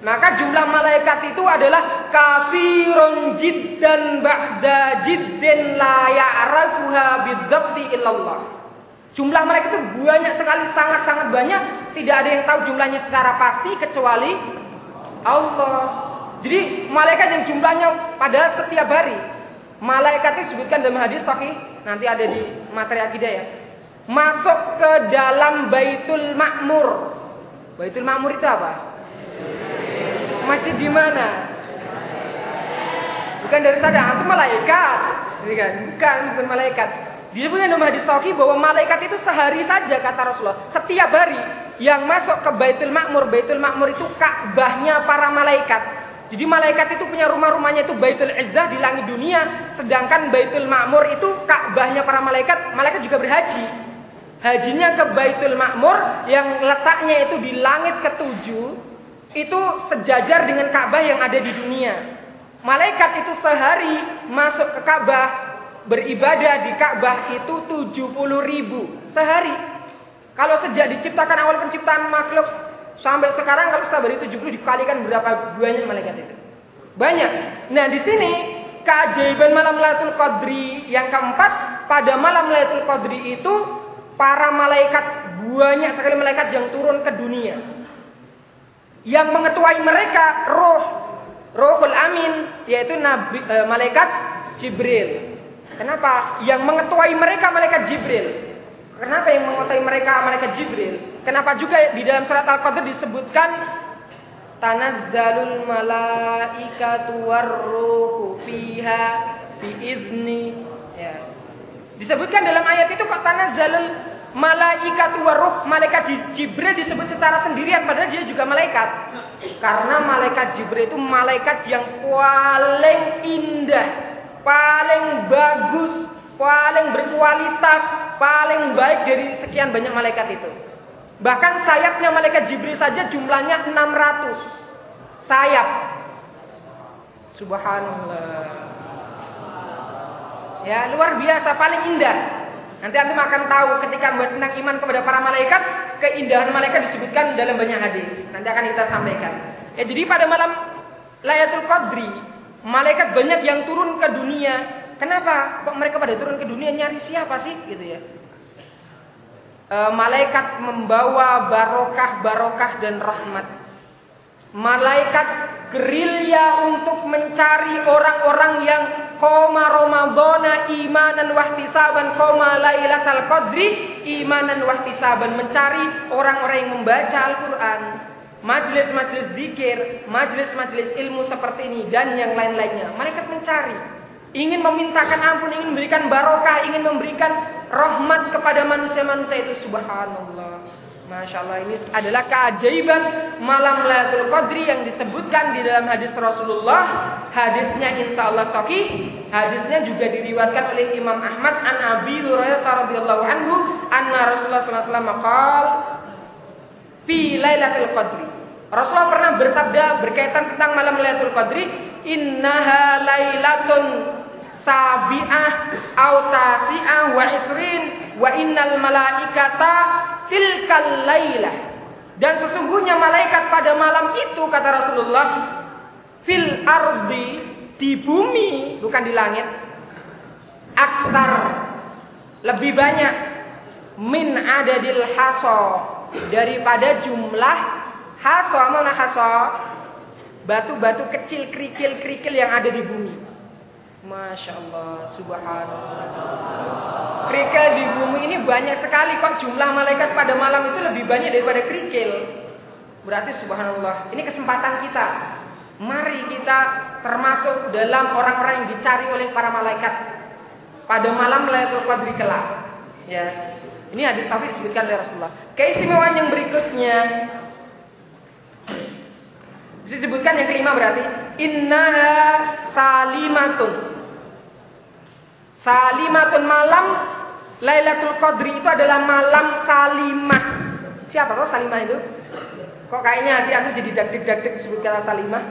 Maka jumlah malaikat itu adalah kafirun jiddan ba'da jiddin la ya'rafuha bidzabti illallah. Jumlah malaikat itu banyak sekali, sangat-sangat banyak. Tidak ada yang tahu jumlahnya secara pasti kecuali Allah. Jadi malaikat yang jumlahnya pada setiap hari. Malaikat itu disebutkan dalam hadis sahih, nanti ada di materi akidah ya. Masuk ke dalam Baitul Makmur. Baitul Makmur itu apa? Masjid di mana? Bukan dari sana, itu malaikat. Bukan, bukan, bukan malaikat. Disebutkan dalam hadis sahih bahwa malaikat itu sehari saja kata Rasulullah. Setiap hari yang masuk ke Baitul Makmur, Baitul Makmur itu Ka'bahnya para malaikat. Jadi malaikat itu punya rumah-rumahnya itu Baitul Izzah di langit dunia, sedangkan Baitul Makmur itu Ka'bahnya para malaikat. Malaikat juga berhaji. Hajinya ke Baitul Makmur yang letaknya itu di langit ketujuh, itu sejajar dengan Ka'bah yang ada di dunia. Malaikat itu sehari masuk ke Ka'bah, beribadah di Ka'bah itu 70 ribu sehari. Kalau sejak diciptakan awal penciptaan makhluk sampai sekarang kalau sabar itu 70 dikalikan berapa banyak malaikat itu? Banyak. Nah, di sini keajaiban malam Lailatul Qadri yang keempat pada malam Lailatul Qadri itu para malaikat banyak sekali malaikat yang turun ke dunia. Yang mengetuai mereka roh Rohul Amin yaitu Nabi e, malaikat Jibril. Kenapa? Yang mengetuai mereka malaikat Jibril. Kenapa yang mengetuai mereka malaikat Jibril? Kenapa juga di dalam surat Al-Qadr disebutkan tanazzalul malaikatu warruhu fiha biizni ya. Disebutkan dalam ayat itu kok tanazzalul Malaikat waruh, malaikat Jibril disebut secara sendirian padahal dia juga malaikat. Karena malaikat Jibril itu malaikat yang paling indah, paling bagus, paling berkualitas, paling baik dari sekian banyak malaikat itu. Bahkan sayapnya malaikat Jibril saja jumlahnya 600 sayap. Subhanallah. Ya, luar biasa, paling indah. Nanti antum akan tahu ketika tentang iman kepada para malaikat, keindahan malaikat disebutkan dalam banyak hadis. Nanti akan kita sampaikan. Ya, jadi pada malam Lailatul Qadri, malaikat banyak yang turun ke dunia. Kenapa? Kok mereka pada turun ke dunia nyari siapa sih gitu ya? E, malaikat membawa barokah, barokah dan rahmat. Malaikat gerilya untuk mencari orang-orang yang koma Ramadana imanan wahtisaban koma lailatul qadri imanan wahtisaban mencari orang-orang yang membaca Al-Qur'an majlis-majlis zikir majlis-majlis ilmu seperti ini dan yang lain-lainnya malaikat mencari ingin memintakan ampun ingin memberikan barokah ingin memberikan rahmat kepada manusia-manusia itu subhanallah Masya Allah ini adalah keajaiban malam Lailatul Qadri yang disebutkan di dalam hadis Rasulullah. Hadisnya insya Allah sahih. Hadisnya juga diriwatkan oleh Imam Ahmad an Abi Hurairah radhiyallahu anhu anna Rasulullah sallallahu alaihi wasallam fi Lailatul Qadri. Rasulullah pernah bersabda berkaitan tentang malam Lailatul Qadri, "Innaha lailatun sabi'ah au tasi'ah wa isrin wa innal malaikata tilkal lailah. Dan sesungguhnya malaikat pada malam itu kata Rasulullah fil ardi di bumi bukan di langit aksar lebih banyak min adadil haso daripada jumlah haso mana haso Batu-batu kecil, kerikil-kerikil yang ada di bumi. Masya Allah, subhanallah. Kerikil di bumi ini banyak sekali kok jumlah malaikat pada malam itu lebih banyak daripada kerikil. Berarti subhanallah, ini kesempatan kita. Mari kita termasuk dalam orang-orang yang dicari oleh para malaikat pada malam Lailatul Qadri kelak. Ya. Ini hadis sahih disebutkan oleh Rasulullah. Keistimewaan yang berikutnya disebutkan yang kelima berarti innaha salimatun. Salimatun malam Lailatul Qadri itu adalah malam salimah. Siapa tahu salimah itu? Kok kayaknya hati aku jadi dak-dak-dak disebut kata salimah?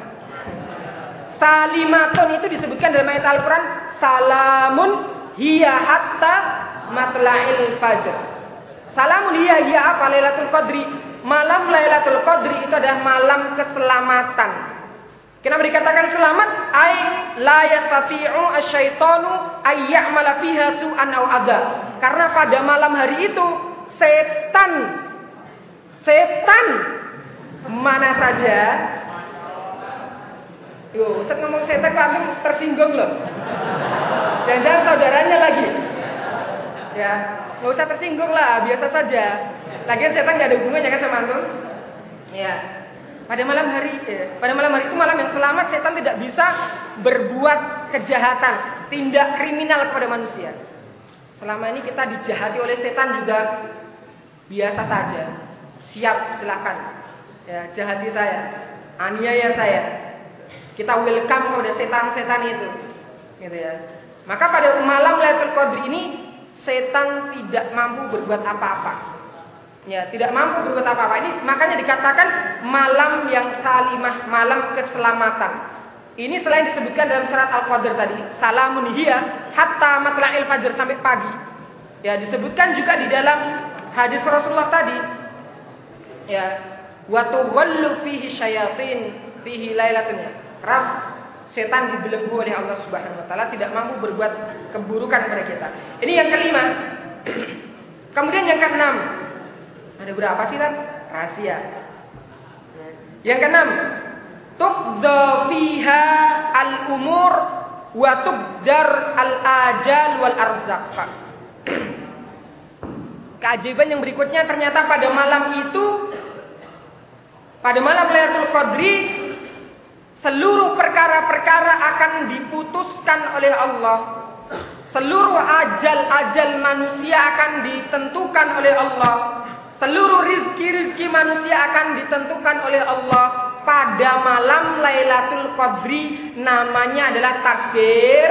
Salimatun itu disebutkan dalam ayat Al-Quran Salamun hiya hatta matla'il fajr Salamun hiya hiya apa Lailatul Qadri Malam Lailatul Qadri itu adalah malam keselamatan Kenapa dikatakan selamat? Ai la yastati'u asyaitanu ay ya'mala fiha su'an aw adha. Karena pada malam hari itu setan setan mana saja Yo, Ustaz ngomong setan kok antum tersinggung loh. Jangan-jangan saudaranya lagi. Ya, nggak usah tersinggung lah, biasa saja. Lagian setan nggak ada hubungannya kan sama antum. Ya, pada malam hari, ya, pada malam hari itu malam yang selamat setan tidak bisa berbuat kejahatan, tindak kriminal kepada manusia. Selama ini kita dijahati oleh setan juga biasa saja. Siap, silakan. Ya, jahati saya, aniaya saya. Kita welcome kepada setan-setan itu. Gitu ya. Maka pada malam Lailatul Qadri ini setan tidak mampu berbuat apa-apa. Ya, tidak mampu berbuat apa-apa. Ini makanya dikatakan malam yang salimah, malam keselamatan. Ini selain disebutkan dalam surat Al-Qadr tadi, salamun hiya hatta matla'il fajr sampai pagi. Ya, disebutkan juga di dalam hadis Rasulullah tadi. Ya, wa tuwallu fihi syayatin fihi lailatun. Rab setan dibelenggu oleh Allah Subhanahu wa taala tidak mampu berbuat keburukan kepada kita. Ini yang kelima. Kemudian yang keenam, ada berapa sih kan? Rahasia. Yang keenam, tuqda fiha al-umur wa tubdar al-ajal wal arzaq. Keajaiban yang berikutnya ternyata pada malam itu pada malam Lailatul Qadri seluruh perkara-perkara akan diputuskan oleh Allah. Seluruh ajal-ajal manusia akan ditentukan oleh Allah. Seluruh rizki-rizki manusia akan ditentukan oleh Allah pada malam Lailatul Qadri. Namanya adalah takdir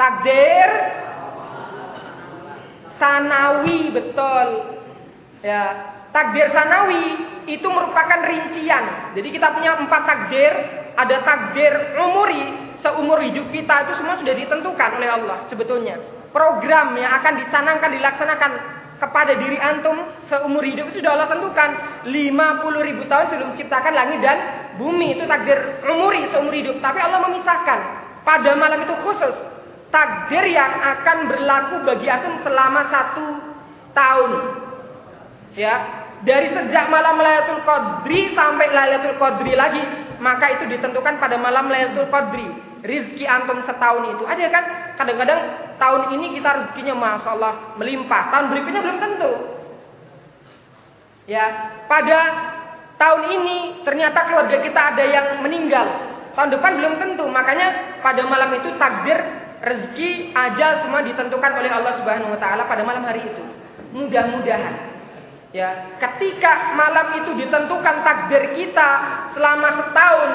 takdir sanawi betul. Ya takdir sanawi itu merupakan rincian. Jadi kita punya empat takdir ada takdir umuri. Seumur hidup kita itu semua sudah ditentukan oleh Allah sebetulnya. Program yang akan dicanangkan dilaksanakan kepada diri antum seumur hidup itu sudah Allah tentukan. 50 ribu tahun sebelum menciptakan langit dan bumi itu takdir umuri seumur hidup. Tapi Allah memisahkan. Pada malam itu khusus takdir yang akan berlaku bagi antum selama satu tahun. Ya dari sejak malam Lailatul Qadri sampai Lailatul Qadri lagi maka itu ditentukan pada malam Lailatul Qadri rizki antum setahun itu. Ada kan kadang-kadang tahun ini kita rezekinya masya Allah melimpah, tahun berikutnya belum tentu. Ya, pada tahun ini ternyata keluarga kita ada yang meninggal, tahun depan belum tentu. Makanya pada malam itu takdir rezeki ajal semua ditentukan oleh Allah Subhanahu Wa Taala pada malam hari itu. Mudah-mudahan Ya, ketika malam itu ditentukan takdir kita selama setahun,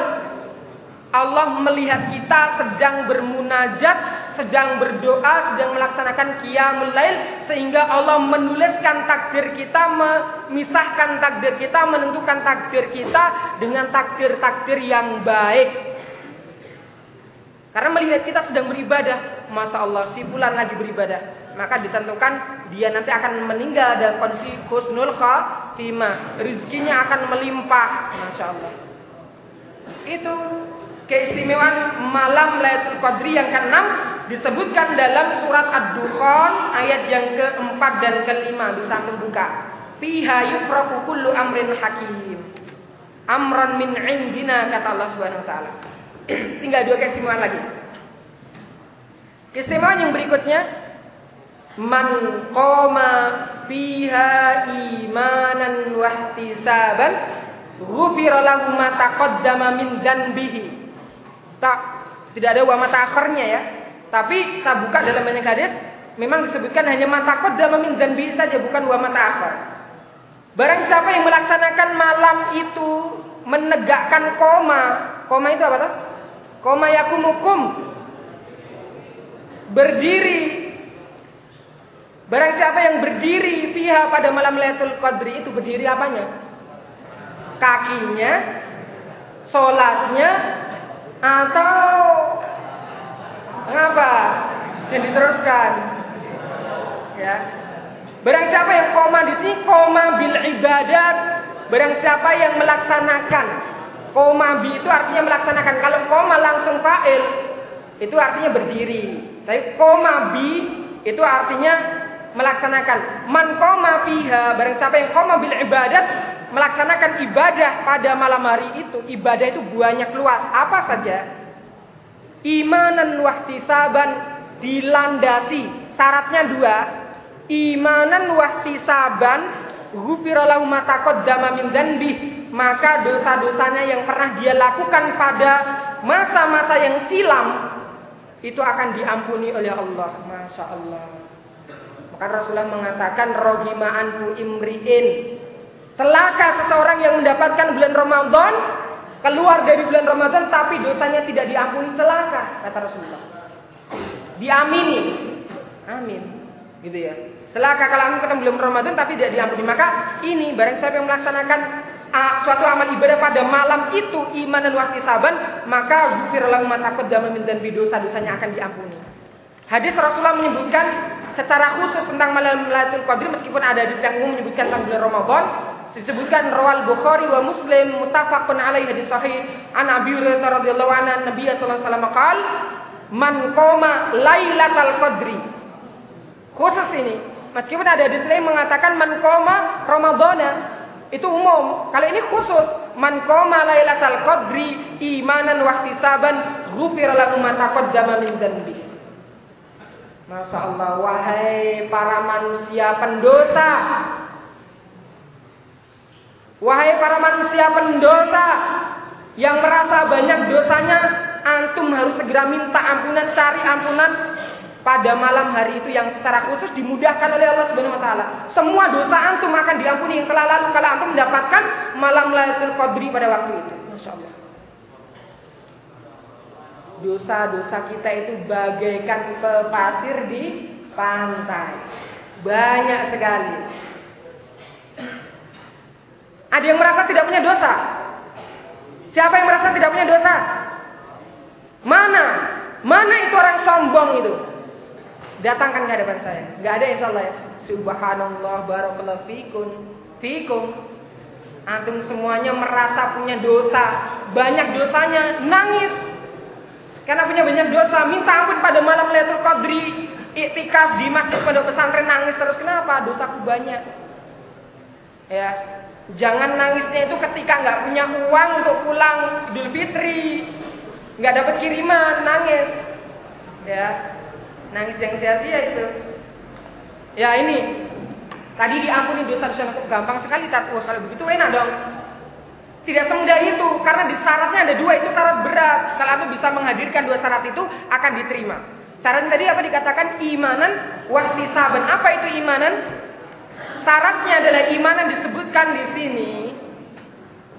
Allah melihat kita sedang bermunajat, sedang berdoa, sedang melaksanakan qiyamul lail sehingga Allah menuliskan takdir kita, memisahkan takdir kita, menentukan takdir kita dengan takdir-takdir yang baik. Karena melihat kita sedang beribadah, masa Allah si bulan lagi beribadah, maka ditentukan dia nanti akan meninggal dalam kondisi husnul khatimah, rezekinya akan melimpah, masya Allah. Itu keistimewaan malam Lailatul Qadri yang keenam disebutkan dalam surat Ad-Dukhan ayat yang keempat dan kelima bisa membuka. Fiha yufraku kullu amrin hakim. amran min indina kata Allah Subhanahu wa taala. Tinggal dua keistimewaan lagi. Keistimewaan yang berikutnya man qama fiha imanan wa ihtisaban ghufira lahu ma taqaddama min dzanbihi. Tak tidak ada mata ya. Tapi kita buka dalam banyak hadis memang disebutkan hanya mata qaddama min dzanbihi saja bukan wa mata akhir. Barang siapa yang melaksanakan malam itu menegakkan koma. Koma itu apa tuh? Koma yakumukum. Berdiri. Barang siapa yang berdiri pihak pada malam Lailatul Qadri itu berdiri apanya? Kakinya, sholatnya, atau ngapa? Yang diteruskan. Ya. Barang siapa yang koma di sini koma bil ibadat, barang siapa yang melaksanakan Koma bi itu artinya melaksanakan. Kalau koma langsung fa'il, itu artinya berdiri. Tapi koma bi itu artinya melaksanakan. Man koma fiha, barang siapa yang koma bil ibadat, melaksanakan ibadah pada malam hari itu. Ibadah itu banyak luas. Apa saja? Imanan wahtisaban dilandasi. Syaratnya dua. Imanan wahtisaban ghufira matakot ma min dzanbi maka dosa-dosanya yang pernah dia lakukan pada masa-masa yang silam itu akan diampuni oleh Allah. Masya Allah. Maka Rasulullah mengatakan rohima'anku imri'in. Celaka seseorang yang mendapatkan bulan Ramadan keluar dari bulan Ramadan tapi dosanya tidak diampuni celaka kata Rasulullah. Diamini. Amin. Gitu ya. Celaka kalau aku ketemu bulan Ramadan tapi tidak diampuni. Maka ini barang siapa yang melaksanakan suatu amal ibadah pada malam itu iman dan saban maka gufirallahu ma taqaddama min dan dosa-dosanya akan diampuni. Hadis Rasulullah menyebutkan secara khusus tentang malam Lailatul Qadri meskipun ada hadis yang umum menyebutkan tentang bulan Ramadan disebutkan rawal Bukhari wa Muslim muttafaqun alaihi hadis sahih an Abi Hurairah radhiyallahu anhu Nabi sallallahu alaihi wasallam man qama lailatul qadri khusus ini meskipun ada hadis lain mengatakan man qama ramadhana itu umum. Kalau ini khusus, man qama lailatal qadri imanan wa ihtisaban ghufira lahu ma taqaddama min dzanbi. Masya Allah, wahai para manusia pendosa. Wahai para manusia pendosa yang merasa banyak dosanya, antum harus segera minta ampunan, cari ampunan pada malam hari itu yang secara khusus dimudahkan oleh Allah Subhanahu wa taala. Semua dosa antum akan diampuni yang telah lalu kalau antum mendapatkan malam Lailatul Qadri pada waktu itu. Masya Allah. Dosa-dosa kita itu bagaikan pasir di pantai. Banyak sekali. Ada yang merasa tidak punya dosa? Siapa yang merasa tidak punya dosa? Mana? Mana itu orang sombong itu? Datangkan ke hadapan saya. Enggak ada insya Allah ya. Subhanallah barakallahu fikum. Fikum. Antum semuanya merasa punya dosa. Banyak dosanya. Nangis. Karena punya banyak dosa. Minta ampun pada malam Lailatul Qadri. Iktikaf di masjid pada pesantren nangis terus. Kenapa? Dosaku banyak. Ya. Jangan nangisnya itu ketika nggak punya uang untuk pulang Idul Fitri. Nggak dapat kiriman, nangis. Ya, Nangis yang sia-sia itu. Ya ini. Tadi diampuni dosa-dosa kok gampang sekali tak wah kalau begitu enak dong. Tidak semudah itu karena di syaratnya ada dua itu syarat berat. Kalau aku bisa menghadirkan dua syarat itu akan diterima. Syarat tadi apa dikatakan imanan saban. Apa itu imanan? Syaratnya adalah imanan disebutkan di sini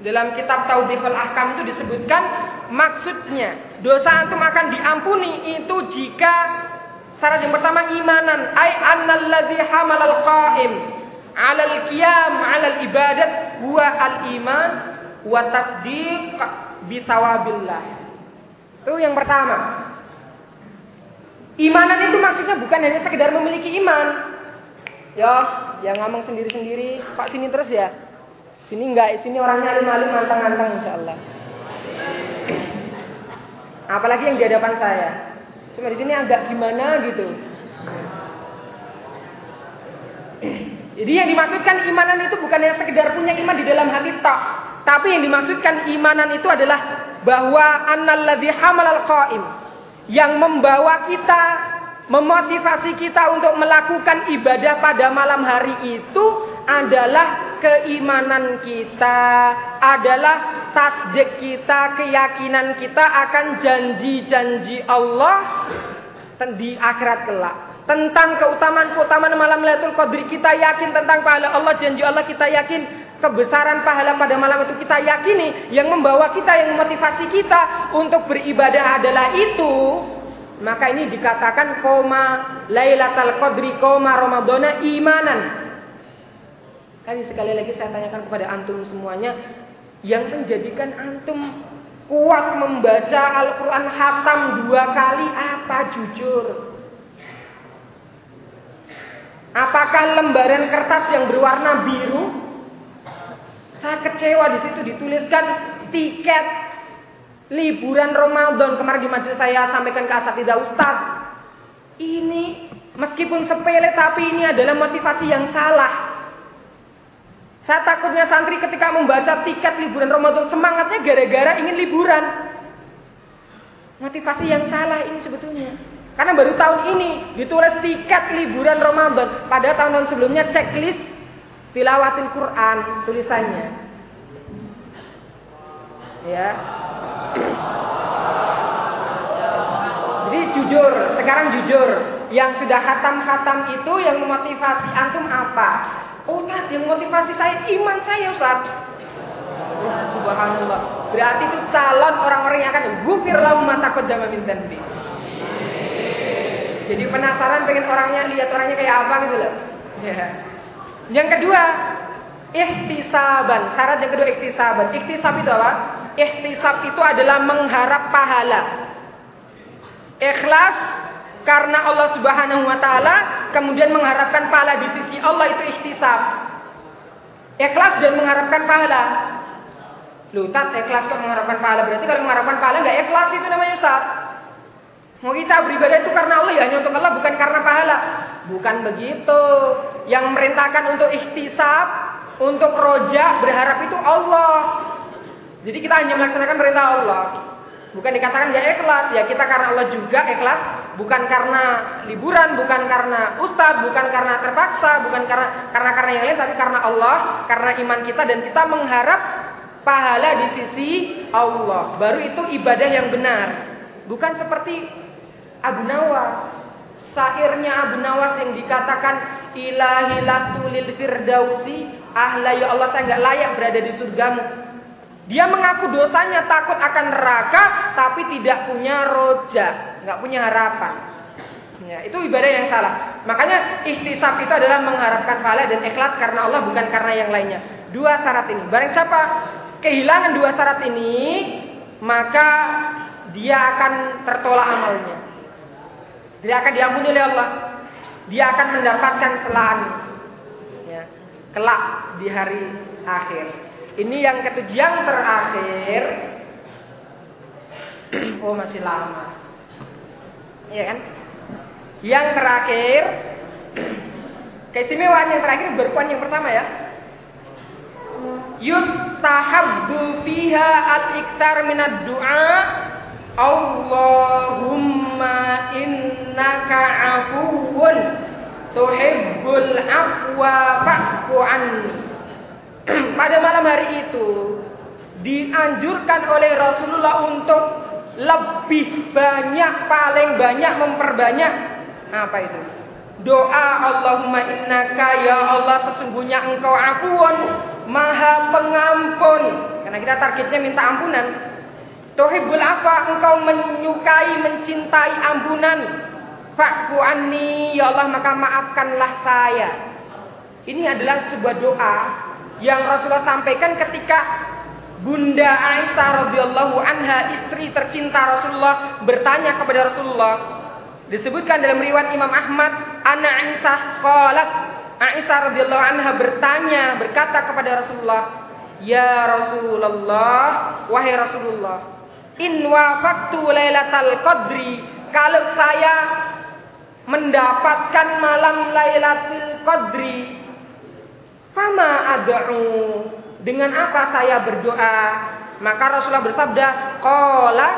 dalam kitab Taubihul Ahkam itu disebutkan maksudnya dosa antum akan diampuni itu jika Syarat yang pertama imanan, ai annalladzi hamalal qa'im 'alal qiyam 'alal ibadat huwa al-iman wa tasdiq bi thawabillah. Itu yang pertama. Imanan itu maksudnya bukan hanya sekedar memiliki iman. Ya, yang ngomong sendiri-sendiri, Pak sini terus ya. Sini enggak, sini orangnya alim-alim antang-antang insyaallah. Apalagi yang di hadapan saya. Cuma di sini agak gimana gitu. Jadi yang dimaksudkan imanan itu bukan yang sekedar punya iman di dalam hati tak, Tapi yang dimaksudkan imanan itu adalah bahwa annalladzi hamalal qaim yang membawa kita memotivasi kita untuk melakukan ibadah pada malam hari itu adalah keimanan kita, adalah tasdik kita, keyakinan kita akan janji-janji Allah di akhirat kelak. Tentang keutamaan-keutamaan malam Lailatul Qadri kita yakin tentang pahala Allah janji Allah kita yakin kebesaran pahala pada malam itu kita yakini yang membawa kita yang memotivasi kita untuk beribadah adalah itu maka ini dikatakan koma Lailatul Qadri koma Ramadana imanan kali sekali lagi saya tanyakan kepada antum semuanya yang menjadikan antum kuat membaca Al-Quran hatam dua kali apa jujur? Apakah lembaran kertas yang berwarna biru? Saya kecewa di situ dituliskan tiket liburan Ramadan kemarin di majelis saya sampaikan ke Asatidah Ustaz. Ini meskipun sepele tapi ini adalah motivasi yang salah. Saya takutnya santri ketika membaca tiket liburan Ramadan semangatnya gara-gara ingin liburan. Motivasi yang salah ini sebetulnya. Karena baru tahun ini ditulis tiket liburan Ramadan. Pada tahun-tahun sebelumnya checklist tilawatil Quran tulisannya. Ya. Jadi jujur, sekarang jujur. Yang sudah hatam-hatam itu yang memotivasi antum apa? Oh yang motivasi saya iman saya Ustaz. Ya, subhanallah. Berarti itu calon orang-orang yang akan gufir lahu mata qaddama min dzanbi. Jadi penasaran pengen orangnya lihat orangnya kayak apa gitu loh. Ya. Yang kedua, ikhtisaban. Syarat yang kedua ikhtisaban. Ikhtisab itu apa? Ikhtisab itu adalah mengharap pahala. Ikhlas karena Allah Subhanahu wa taala kemudian mengharapkan pahala di sisi Allah itu ikhtisab. Ikhlas dan mengharapkan pahala. Lu tak ikhlas kok mengharapkan pahala berarti kalau mengharapkan pahala nggak ikhlas itu namanya Ustaz. Mau kita beribadah itu karena Allah ya hanya untuk Allah bukan karena pahala. Bukan begitu. Yang merintahkan untuk ikhtisab, untuk roja, berharap itu Allah. Jadi kita hanya melaksanakan perintah Allah. Bukan dikatakan gak ikhlas, ya kita karena Allah juga ikhlas, bukan karena liburan, bukan karena ustadz, bukan karena terpaksa, bukan karena karena karena yang lain, tapi karena Allah, karena iman kita dan kita mengharap pahala di sisi Allah. Baru itu ibadah yang benar. Bukan seperti Abu Nawas. Sairnya Abu Nawas yang dikatakan ilahi latulil firdausi ahla ya Allah saya nggak layak berada di surgamu dia mengaku dosanya takut akan neraka, tapi tidak punya roja, nggak punya harapan. Ya, itu ibadah yang salah. Makanya ikhtisab itu adalah mengharapkan pahala dan ikhlas karena Allah bukan karena yang lainnya. Dua syarat ini. Barang siapa kehilangan dua syarat ini, maka dia akan tertolak amalnya. Dia akan diampuni oleh Allah. Dia akan mendapatkan celaan. Ya, kelak di hari akhir. Ini yang ketujuh, yang terakhir. oh masih lama. Iya kan? Yang terakhir, keistimewaan yang terakhir berpuan yang pertama ya. Yustahabbu fiha al-iktar minad du'a Allahumma innaka afuwun tuhibbul afwa fa'fu anni pada malam hari itu dianjurkan oleh Rasulullah untuk lebih banyak, paling banyak memperbanyak apa itu? Doa Allahumma innaka ya Allah sesungguhnya engkau afuun maha pengampun. Karena kita targetnya minta ampunan. Tuhibul apa engkau menyukai mencintai ampunan. Fa'fu anni ya Allah maka maafkanlah saya. Ini adalah sebuah doa yang Rasulullah sampaikan ketika Bunda Aisyah radhiyallahu anha istri tercinta Rasulullah bertanya kepada Rasulullah. Disebutkan dalam riwayat Imam Ahmad Ana Aisyah qalat. Aisyah radhiyallahu anha bertanya berkata kepada Rasulullah Ya Rasulullah wahai Rasulullah in wafaqtu lailatal qadri kalau saya mendapatkan malam lailatul qadri Fama ad'u. Dengan apa saya berdoa? Maka Rasulullah bersabda, "Qala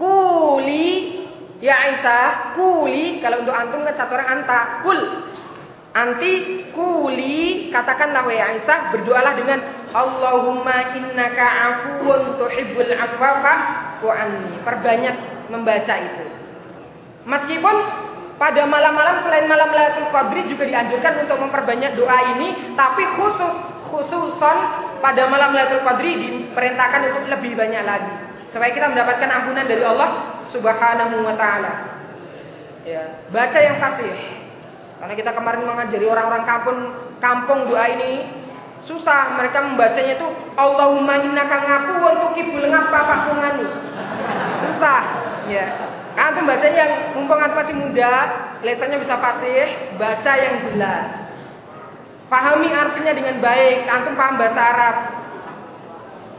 kuli ya Aisyah, kuli kalau untuk antum kan satu orang anta, kul. Anti kuli katakanlah wahai Aisyah berdoalah dengan Allahumma innaka afuwun tuhibbul afwa fa'fu anni. Perbanyak membaca itu. Meskipun pada malam-malam selain malam Lailatul Qadri juga dianjurkan untuk memperbanyak doa ini, tapi khusus khususon pada malam Lailatul Qadri diperintahkan untuk lebih banyak lagi supaya kita mendapatkan ampunan dari Allah Subhanahu wa taala. Ya, baca yang fasih. Karena kita kemarin mengajari orang-orang kampung kampung doa ini susah mereka membacanya itu Allahumma innaka ngafuwun tuhibbul ngapa pakungani. Susah, ya. Antum baca yang mumpung antum masih muda, lesannya bisa fasih, baca yang jelas. Pahami artinya dengan baik, antum paham bahasa Arab.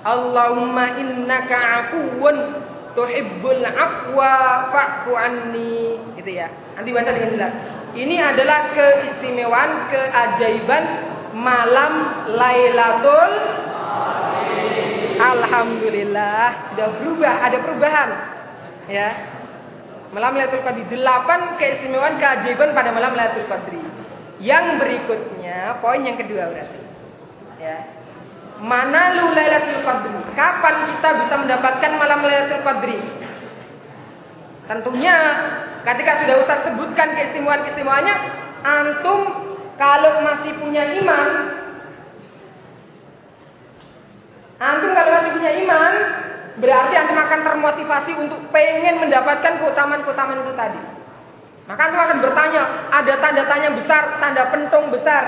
Allahumma innaka afuwun tuhibbul afwa fa'fu anni. Gitu ya. Nanti baca dengan jelas. Ini adalah keistimewaan, keajaiban malam Lailatul Alhamdulillah sudah berubah, ada perubahan. Ya. Malam Lailatul Qadri delapan keistimewaan keajaiban pada malam Lailatul Qadri. Yang berikutnya, poin yang kedua berarti. Ya. Mana lu Lailatul Qadri? Kapan kita bisa mendapatkan malam Lailatul Qadri? Tentunya ketika sudah Ustaz sebutkan keistimewaan-keistimewaannya, antum kalau masih punya iman, antum kalau masih punya iman, berarti antum akan termotivasi untuk pengen mendapatkan keutamaan-keutamaan itu tadi. Maka antum akan bertanya, ada tanda-tanya besar, tanda pentung besar.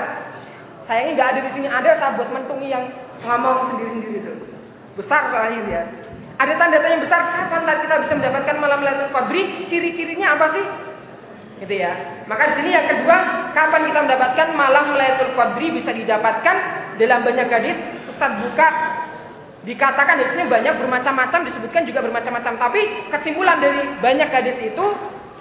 Sayangnya nggak ada di sini, ada sahabat mentungi yang ngomong sendiri-sendiri itu. Besar soalnya ya. Ada tanda-tanya besar kapan kita bisa mendapatkan malam Lailatul Qadri? Ciri-cirinya apa sih? Gitu ya. Maka di sini yang kedua, kapan kita mendapatkan malam Lailatul Qadri bisa didapatkan dalam banyak hadis. Ustaz buka dikatakan di sini banyak bermacam-macam disebutkan juga bermacam-macam. Tapi kesimpulan dari banyak hadis itu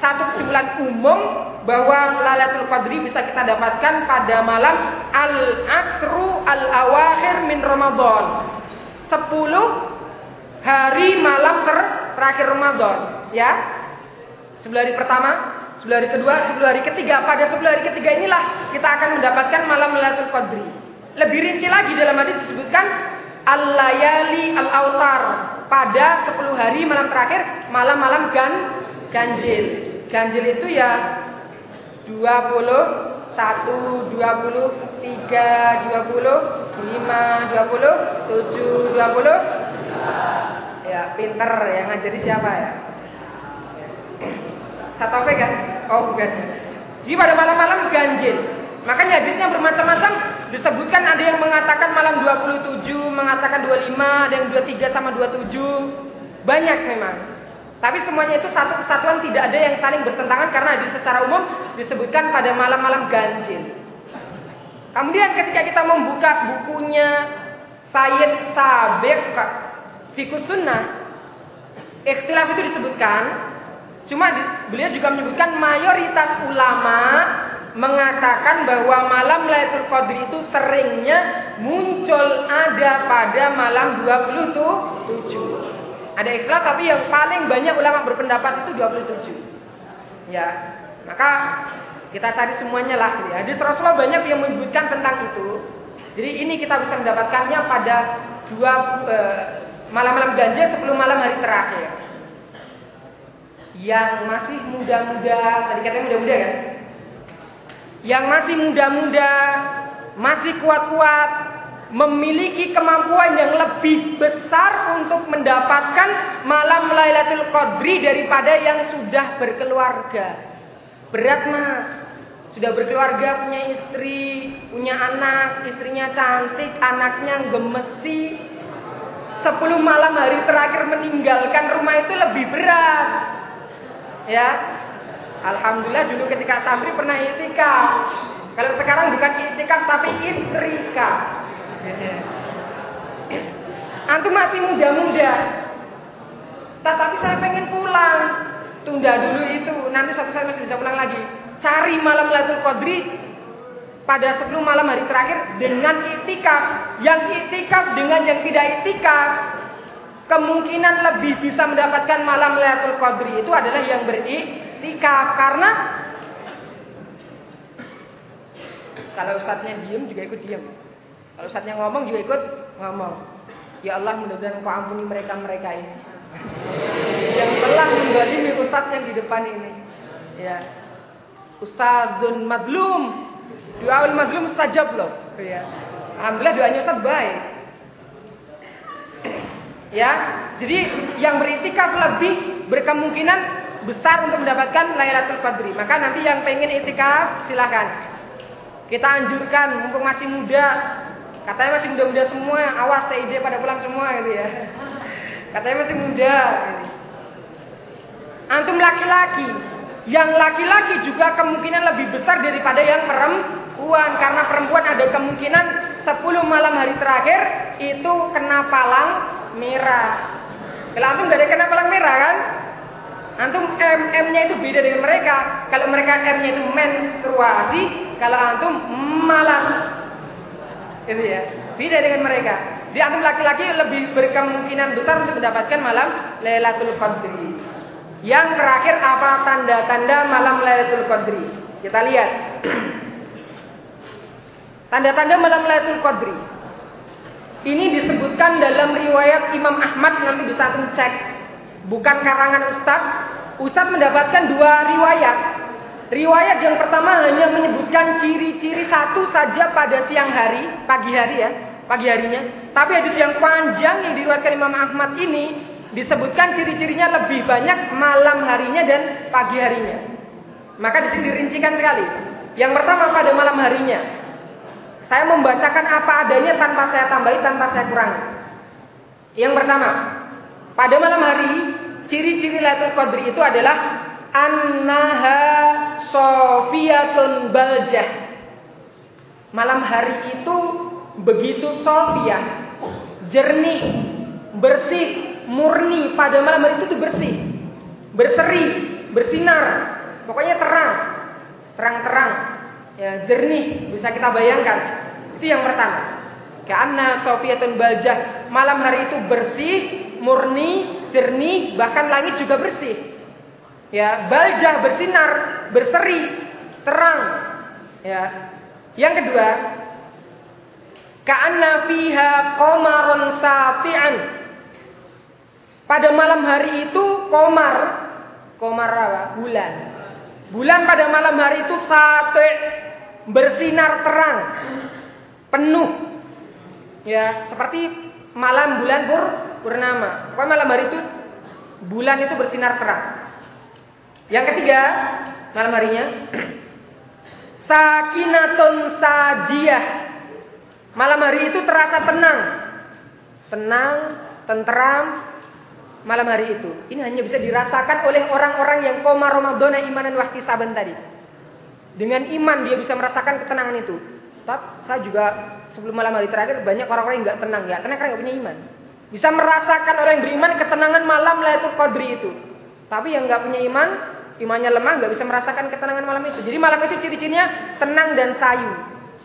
satu kesimpulan umum bahwa Lailatul Qadri bisa kita dapatkan pada malam al-asru al-awakhir min Ramadan. 10 hari malam ter terakhir Ramadan, ya. Sebelah hari pertama, sebelah hari kedua, sebelah hari ketiga. Pada sebelah hari ketiga inilah kita akan mendapatkan malam Lailatul Qadri. Lebih rinci lagi dalam hadis disebutkan al-layali al-autar pada 10 hari malam terakhir malam-malam gan ganjil. Ganjil itu ya 20 1, 20, 3, 20, 5, 20, 7, 20, Ya, pinter yang ngajari siapa ya? Satu kan? Oh bukan. Jadi pada malam-malam ganjil. Makanya hadisnya bermacam-macam. Disebutkan ada yang mengatakan malam 27, mengatakan 25, ada yang 23 sama 27. Banyak memang. Tapi semuanya itu satu kesatuan tidak ada yang saling bertentangan karena hadis secara umum disebutkan pada malam-malam ganjil. Kemudian ketika kita membuka bukunya Sayyid Sabik Fikus Sunnah Ikhtilaf itu disebutkan Cuma beliau juga menyebutkan mayoritas ulama mengatakan bahwa malam Lailatul Qadri itu seringnya muncul ada pada malam 27. Ada ikhtilaf tapi yang paling banyak ulama berpendapat itu 27. Ya. Maka kita cari semuanya lah ya. Rasulullah banyak yang menyebutkan tentang itu. Jadi ini kita bisa mendapatkannya pada dua eh, malam-malam ganjil sebelum malam hari terakhir. Yang masih muda-muda, tadi katanya muda-muda kan? Yang masih muda-muda, masih kuat-kuat, memiliki kemampuan yang lebih besar untuk mendapatkan malam Lailatul Qadri daripada yang sudah berkeluarga. Berat mas, sudah berkeluarga, punya istri, punya anak, istrinya cantik, anaknya gemesi, Sepuluh malam hari terakhir meninggalkan rumah itu lebih berat. Ya. Alhamdulillah dulu ketika santri pernah itikaf. Kalau sekarang bukan itikaf tapi istrika. Antum masih muda-muda. Tetapi saya pengen pulang. Tunda dulu itu. Nanti suatu saat masih bisa pulang lagi. Cari malam Lailatul Qadri pada 10 malam hari terakhir dengan itikaf. Yang itikaf dengan yang tidak itikaf kemungkinan lebih bisa mendapatkan malam Lailatul Qadri itu adalah yang beriktikaf karena kalau ustadznya diem juga ikut diem. Kalau ustadznya ngomong juga ikut ngomong. Ya Allah mudah-mudahan kau ampuni mereka-mereka ini. Yang telah menggalimu ustadz yang di depan ini. Ya. Ustadzun madlum. Doa madlum mustajab loh. Ya. Alhamdulillah doanya ustadz baik. Ya, jadi yang beritikaf lebih berkemungkinan besar untuk mendapatkan Lailatul Qadri. Maka nanti yang pengen itikaf silakan. Kita anjurkan mumpung masih muda. Katanya masih muda-muda semua, awas TID pada pulang semua gitu ya. Katanya masih muda. Gitu. Antum laki-laki, yang laki-laki juga kemungkinan lebih besar daripada yang perempuan karena perempuan ada kemungkinan 10 malam hari terakhir itu kena palang merah. Kalau antum gak ada kena palang merah kan? Antum M M-nya itu beda dengan mereka. Kalau mereka M-nya itu menstruasi, kalau antum malas. Itu ya. Beda dengan mereka. Di antum laki-laki lebih berkemungkinan besar untuk mendapatkan malam Lailatul Qadri. Yang terakhir apa tanda-tanda malam Lailatul Qadri? Kita lihat. Tanda-tanda malam Lailatul Qadri. Ini disebutkan dalam riwayat Imam Ahmad nanti bisa antum cek. Bukan karangan Ustaz. Ustaz mendapatkan dua riwayat. Riwayat yang pertama hanya menyebutkan ciri-ciri satu saja pada siang hari, pagi hari ya, pagi harinya. Tapi hadis yang panjang yang diriwayatkan Imam Ahmad ini disebutkan ciri-cirinya lebih banyak malam harinya dan pagi harinya. Maka di sini dirincikan sekali. Yang pertama pada malam harinya, saya membacakan apa adanya tanpa saya tambahi, tanpa saya kurangi. Yang pertama, pada malam hari, ciri-ciri Lailatul Qadri itu adalah annaha sofiyatun baljah. Malam hari itu begitu sofia, jernih, bersih, murni. Pada malam hari itu bersih, berseri, bersinar, pokoknya terang, terang-terang ya, jernih bisa kita bayangkan. Itu yang pertama. Karena Sofiatun Baljah malam hari itu bersih, murni, jernih, bahkan langit juga bersih. Ya, baljah bersinar, berseri, terang. Ya. Yang kedua, Ka'anna fiha qamarun safi'an. Pada malam hari itu komar, komar apa? Bulan. Bulan pada malam hari itu sate bersinar terang, penuh. Ya, seperti malam bulan pur purnama. Pokoknya malam hari itu bulan itu bersinar terang. Yang ketiga, malam harinya sakinatun sajiyah. Malam hari itu terasa tenang. Tenang, tenteram malam hari itu. Ini hanya bisa dirasakan oleh orang-orang yang koma Ramadan imanan saban tadi. Dengan iman dia bisa merasakan ketenangan itu. Tapi saya juga sebelum malam hari terakhir banyak orang-orang yang nggak tenang ya, karena karena nggak punya iman. Bisa merasakan orang yang beriman ketenangan malam Lailatul Qadri itu. Tapi yang nggak punya iman, imannya lemah nggak bisa merasakan ketenangan malam itu. Jadi malam itu ciri-cirinya tenang dan sayu,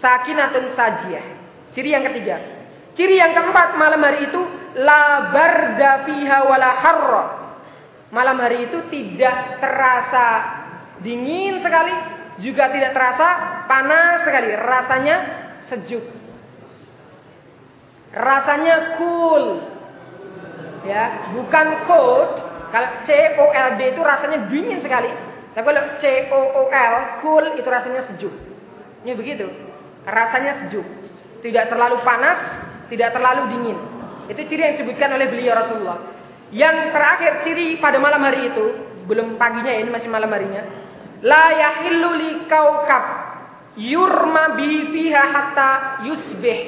sakinatun sajiyah. Ciri yang ketiga. Ciri yang keempat malam hari itu la barda fiha wala harra. Malam hari itu tidak terasa dingin sekali, juga tidak terasa panas sekali, rasanya sejuk. Rasanya cool. Ya, bukan cold. Kalau C O L D itu rasanya dingin sekali. Tapi kalau C O O L cool itu rasanya sejuk. Ini begitu. Rasanya sejuk. Tidak terlalu panas, tidak terlalu dingin. Itu ciri yang disebutkan oleh beliau Rasulullah. Yang terakhir ciri pada malam hari itu, belum paginya ya, ini masih malam harinya la yahillu li kaukab yurma bi fiha hatta yusbih.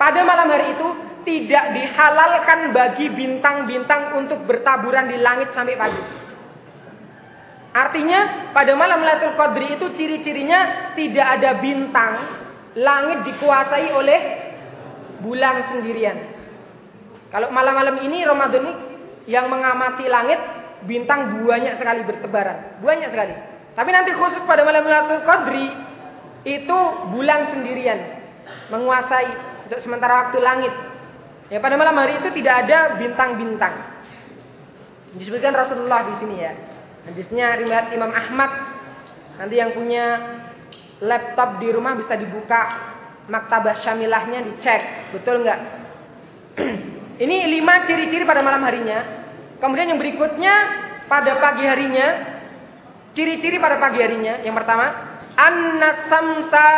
Pada malam hari itu tidak dihalalkan bagi bintang-bintang untuk bertaburan di langit sampai pagi. Artinya pada malam Lailatul Qadri itu ciri-cirinya tidak ada bintang, langit dikuasai oleh bulan sendirian. Kalau malam-malam ini Ramadan yang mengamati langit bintang banyak sekali bertebaran, banyak sekali. Tapi nanti khusus pada malam Lailatul Qadri itu bulan sendirian menguasai untuk sementara waktu langit. Ya pada malam hari itu tidak ada bintang-bintang. Disebutkan Rasulullah di sini ya. Hadisnya riwayat Imam Ahmad. Nanti yang punya laptop di rumah bisa dibuka maktabah syamilahnya dicek, betul nggak? Ini lima ciri-ciri pada malam harinya. Kemudian yang berikutnya pada pagi harinya, ciri-ciri pada pagi harinya. Yang pertama, annasamta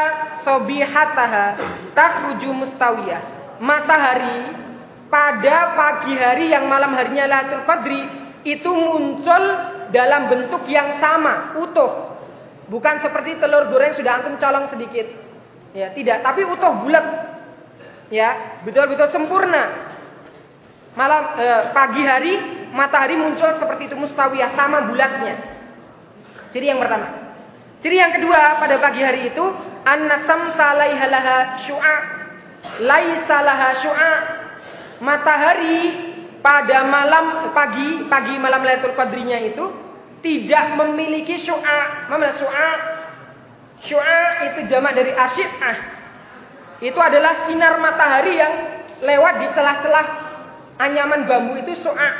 sobihataha takhruju mustawiyah. Matahari pada pagi hari yang malam harinya Lailatul Qadri itu muncul dalam bentuk yang sama, utuh. Bukan seperti telur goreng sudah antum colong sedikit. Ya, tidak, tapi utuh bulat. Ya, betul-betul sempurna. Malam eh, pagi hari matahari muncul seperti itu mustawiyah sama bulatnya. Jadi yang pertama. Jadi yang kedua pada pagi hari itu an-nasam salaihalaha syu'a laisa laha syu'a matahari pada malam pagi pagi malam Lailatul Qadrinya itu tidak memiliki syu'a. Mana syu'a? Syu'a itu jamak dari asyid'ah. Itu adalah sinar matahari yang lewat di celah-celah anyaman bambu itu syu'a.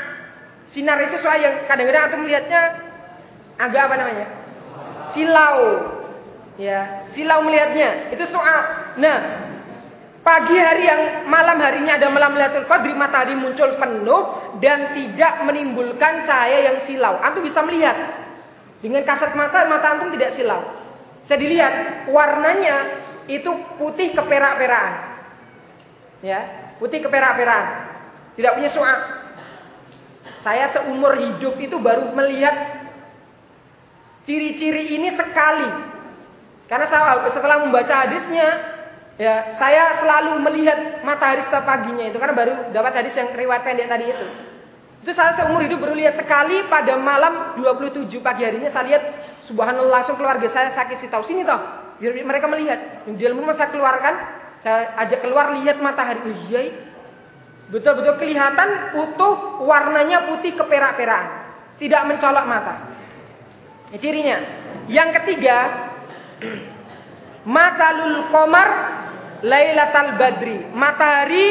Sinar itu syu'a yang kadang-kadang atau melihatnya agak apa namanya? Silau. Ya, silau melihatnya. Itu syu'a. Nah, Pagi hari yang malam harinya ada malam Lailatul Qadri, matahari muncul penuh dan tidak menimbulkan cahaya yang silau. Antum bisa melihat. Dengan kasat mata, mata antum tidak silau. Saya dilihat warnanya itu putih keperak-perakan. Ya, putih keperak-perakan. Tidak punya suara. Saya seumur hidup itu baru melihat ciri-ciri ini sekali. Karena saya setelah membaca hadisnya, Ya, saya selalu melihat matahari setiap paginya itu karena baru dapat hadis yang riwayat pendek tadi itu. Itu saya seumur hidup baru lihat sekali pada malam 27 pagi harinya saya lihat subhanallah langsung keluarga saya sakit sih tahu sini toh. Biar mereka melihat. Yang di rumah saya keluarkan, saya ajak keluar lihat matahari. Oh iya. Betul-betul kelihatan utuh warnanya putih keperak-perakan. Tidak mencolok mata. Ini cirinya. Yang ketiga, matalul komar Lailatul Badri. Matahari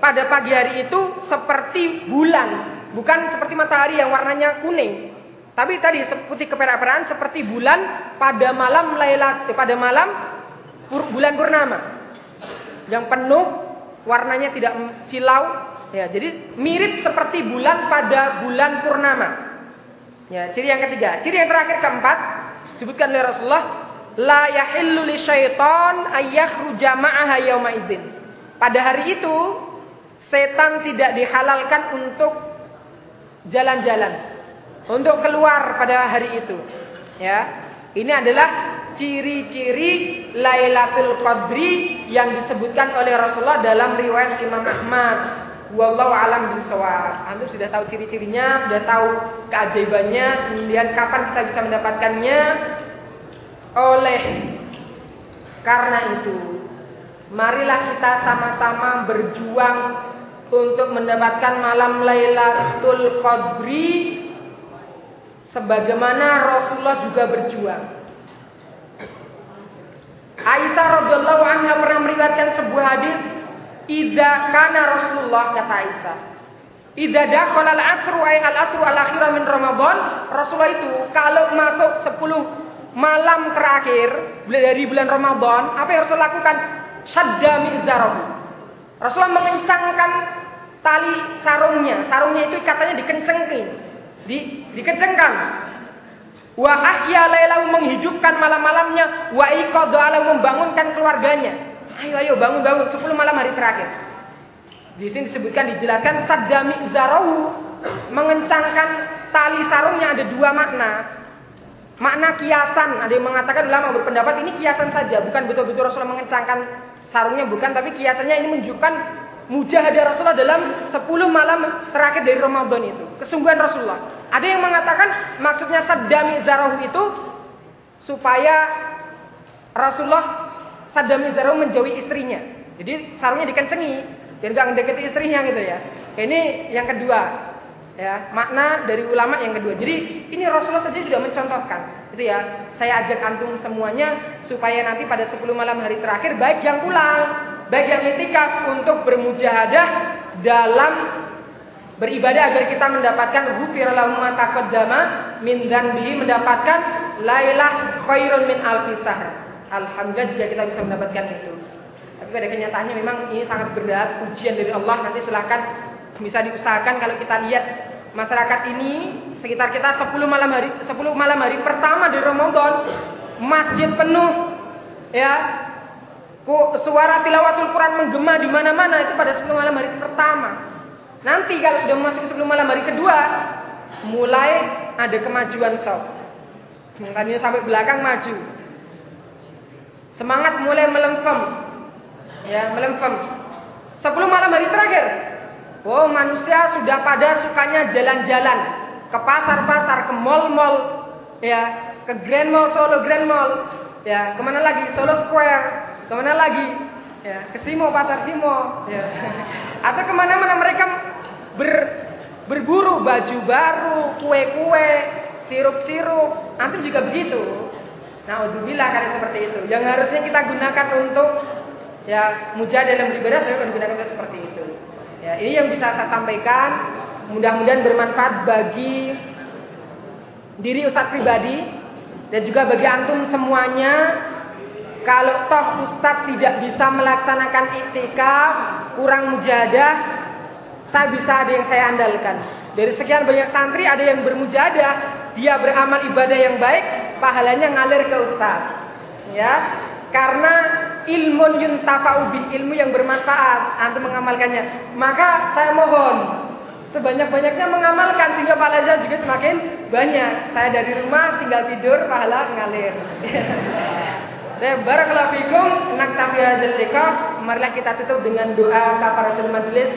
pada pagi hari itu seperti bulan, bukan seperti matahari yang warnanya kuning. Tapi tadi putih keperak-perakan seperti bulan pada malam Lailat eh, pada malam bulan purnama. Yang penuh warnanya tidak silau ya. Jadi mirip seperti bulan pada bulan purnama. Ya, ciri yang ketiga. Ciri yang terakhir keempat sebutkan oleh Rasulullah la yahillu li syaitan ma'aha yauma. Pada hari itu setan tidak dihalalkan untuk jalan-jalan, untuk keluar pada hari itu. Ya. Ini adalah ciri-ciri Lailatul Qadri yang disebutkan oleh Rasulullah dalam riwayat Imam Ahmad. Wallahu alam bisawab. Antum sudah tahu ciri-cirinya, sudah tahu keajaibannya, kemudian kapan kita bisa mendapatkannya, oleh karena itu, marilah kita sama-sama berjuang untuk mendapatkan malam Lailatul Qadri sebagaimana Rasulullah juga berjuang. Aisyah radhiyallahu anha pernah meriwayatkan sebuah hadis, "Idza kana Rasulullah," kata Aisyah, "Idza dakhala al-asru ay al-asru al-akhir min Ramadan," Rasulullah itu kalau masuk 10 malam terakhir dari bulan Ramadan, apa yang Rasul lakukan? Sadda mizarahu. Rasulullah mengencangkan tali sarungnya. Sarungnya itu katanya dikencengkan. Di, dikencengkan. Wa ahya lailahu menghidupkan malam-malamnya. Wa iqadha membangunkan keluarganya. Ayo ayo bangun bangun 10 malam hari terakhir. Di sini disebutkan dijelaskan sadda mizarahu mengencangkan tali sarungnya ada dua makna. Makna kiasan, ada yang mengatakan ulama berpendapat ini kiasan saja, bukan betul-betul Rasulullah mengencangkan sarungnya, bukan, tapi kiasannya ini menunjukkan mujahadah Rasulullah dalam 10 malam terakhir dari Ramadan itu. Kesungguhan Rasulullah. Ada yang mengatakan maksudnya sadami zarahu itu supaya Rasulullah sadami zarahu menjauhi istrinya. Jadi sarungnya dikencengi biar gak mendekati istrinya gitu ya. Ini yang kedua. Ya, makna dari ulama yang kedua. Jadi ini Rasulullah saja sudah mencontohkan. Itu ya. Saya ajak antum semuanya supaya nanti pada 10 malam hari terakhir baik yang pulang, baik yang itikaf untuk bermujahadah dalam beribadah agar kita mendapatkan ghufir lahum ma taqaddama min dzanbihi mendapatkan lailah khairun min alfi Alhamdulillah jika kita bisa mendapatkan itu. Tapi pada kenyataannya memang ini sangat berat ujian dari Allah. Nanti silahkan bisa diusahakan kalau kita lihat masyarakat ini sekitar kita 10 malam hari 10 malam hari pertama di Ramadan masjid penuh ya. Suara tilawatul Quran menggema di mana-mana itu pada 10 malam hari pertama. Nanti kalau sudah masuk 10 malam hari kedua mulai ada kemajuan sob. Tadinya sampai belakang maju. Semangat mulai melempem ya melempem. 10 malam hari terakhir Oh manusia sudah pada sukanya jalan-jalan ke pasar-pasar, ke mall-mall, ya, ke Grand Mall Solo, Grand Mall, ya, ke mana lagi? Solo Square, ke mana lagi? Ya, ke Simo, pasar Simo, ya. Atau ke mana-mana mereka ber, berburu baju baru, kue-kue, sirup-sirup. Nanti juga begitu. Nah, bilang kalian seperti itu. Yang harusnya kita gunakan untuk ya mujahadah dalam beribadah, saya akan gunakan untuk seperti itu. Ya, ini yang bisa saya sampaikan. Mudah-mudahan bermanfaat bagi diri Ustadz pribadi dan juga bagi antum semuanya. Kalau toh Ustadz tidak bisa melaksanakan iktikaf, kurang mujahadah, saya bisa ada yang saya andalkan. Dari sekian banyak santri ada yang bermujahadah, dia beramal ibadah yang baik, pahalanya ngalir ke Ustadz. Ya, karena ilmu yuntafa'u bil ilmu yang bermanfaat antum mengamalkannya maka saya mohon sebanyak-banyaknya mengamalkan sehingga pahalanya juga semakin banyak saya dari rumah tinggal tidur pahala ngalir barakallahu fikum naktafi hadzal liqa. Marilah kita tutup dengan doa kafaratul majlis.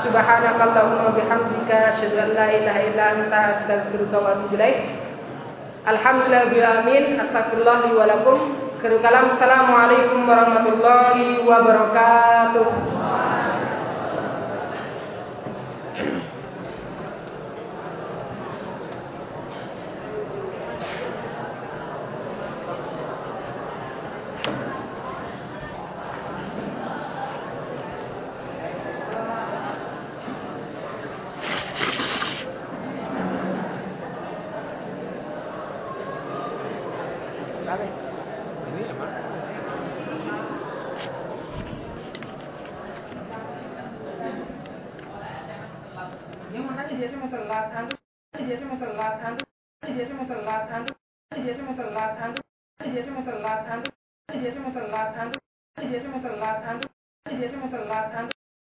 Subhanakallahumma bihamdika asyhadu an la ilaha illa anta astaghfiruka wa atubu ilaik. Alhamdulillah alamin. Astagfirullah li wa lakum. Kerukalam Assalamualaikum warahmatullahi wabarakatuh. and the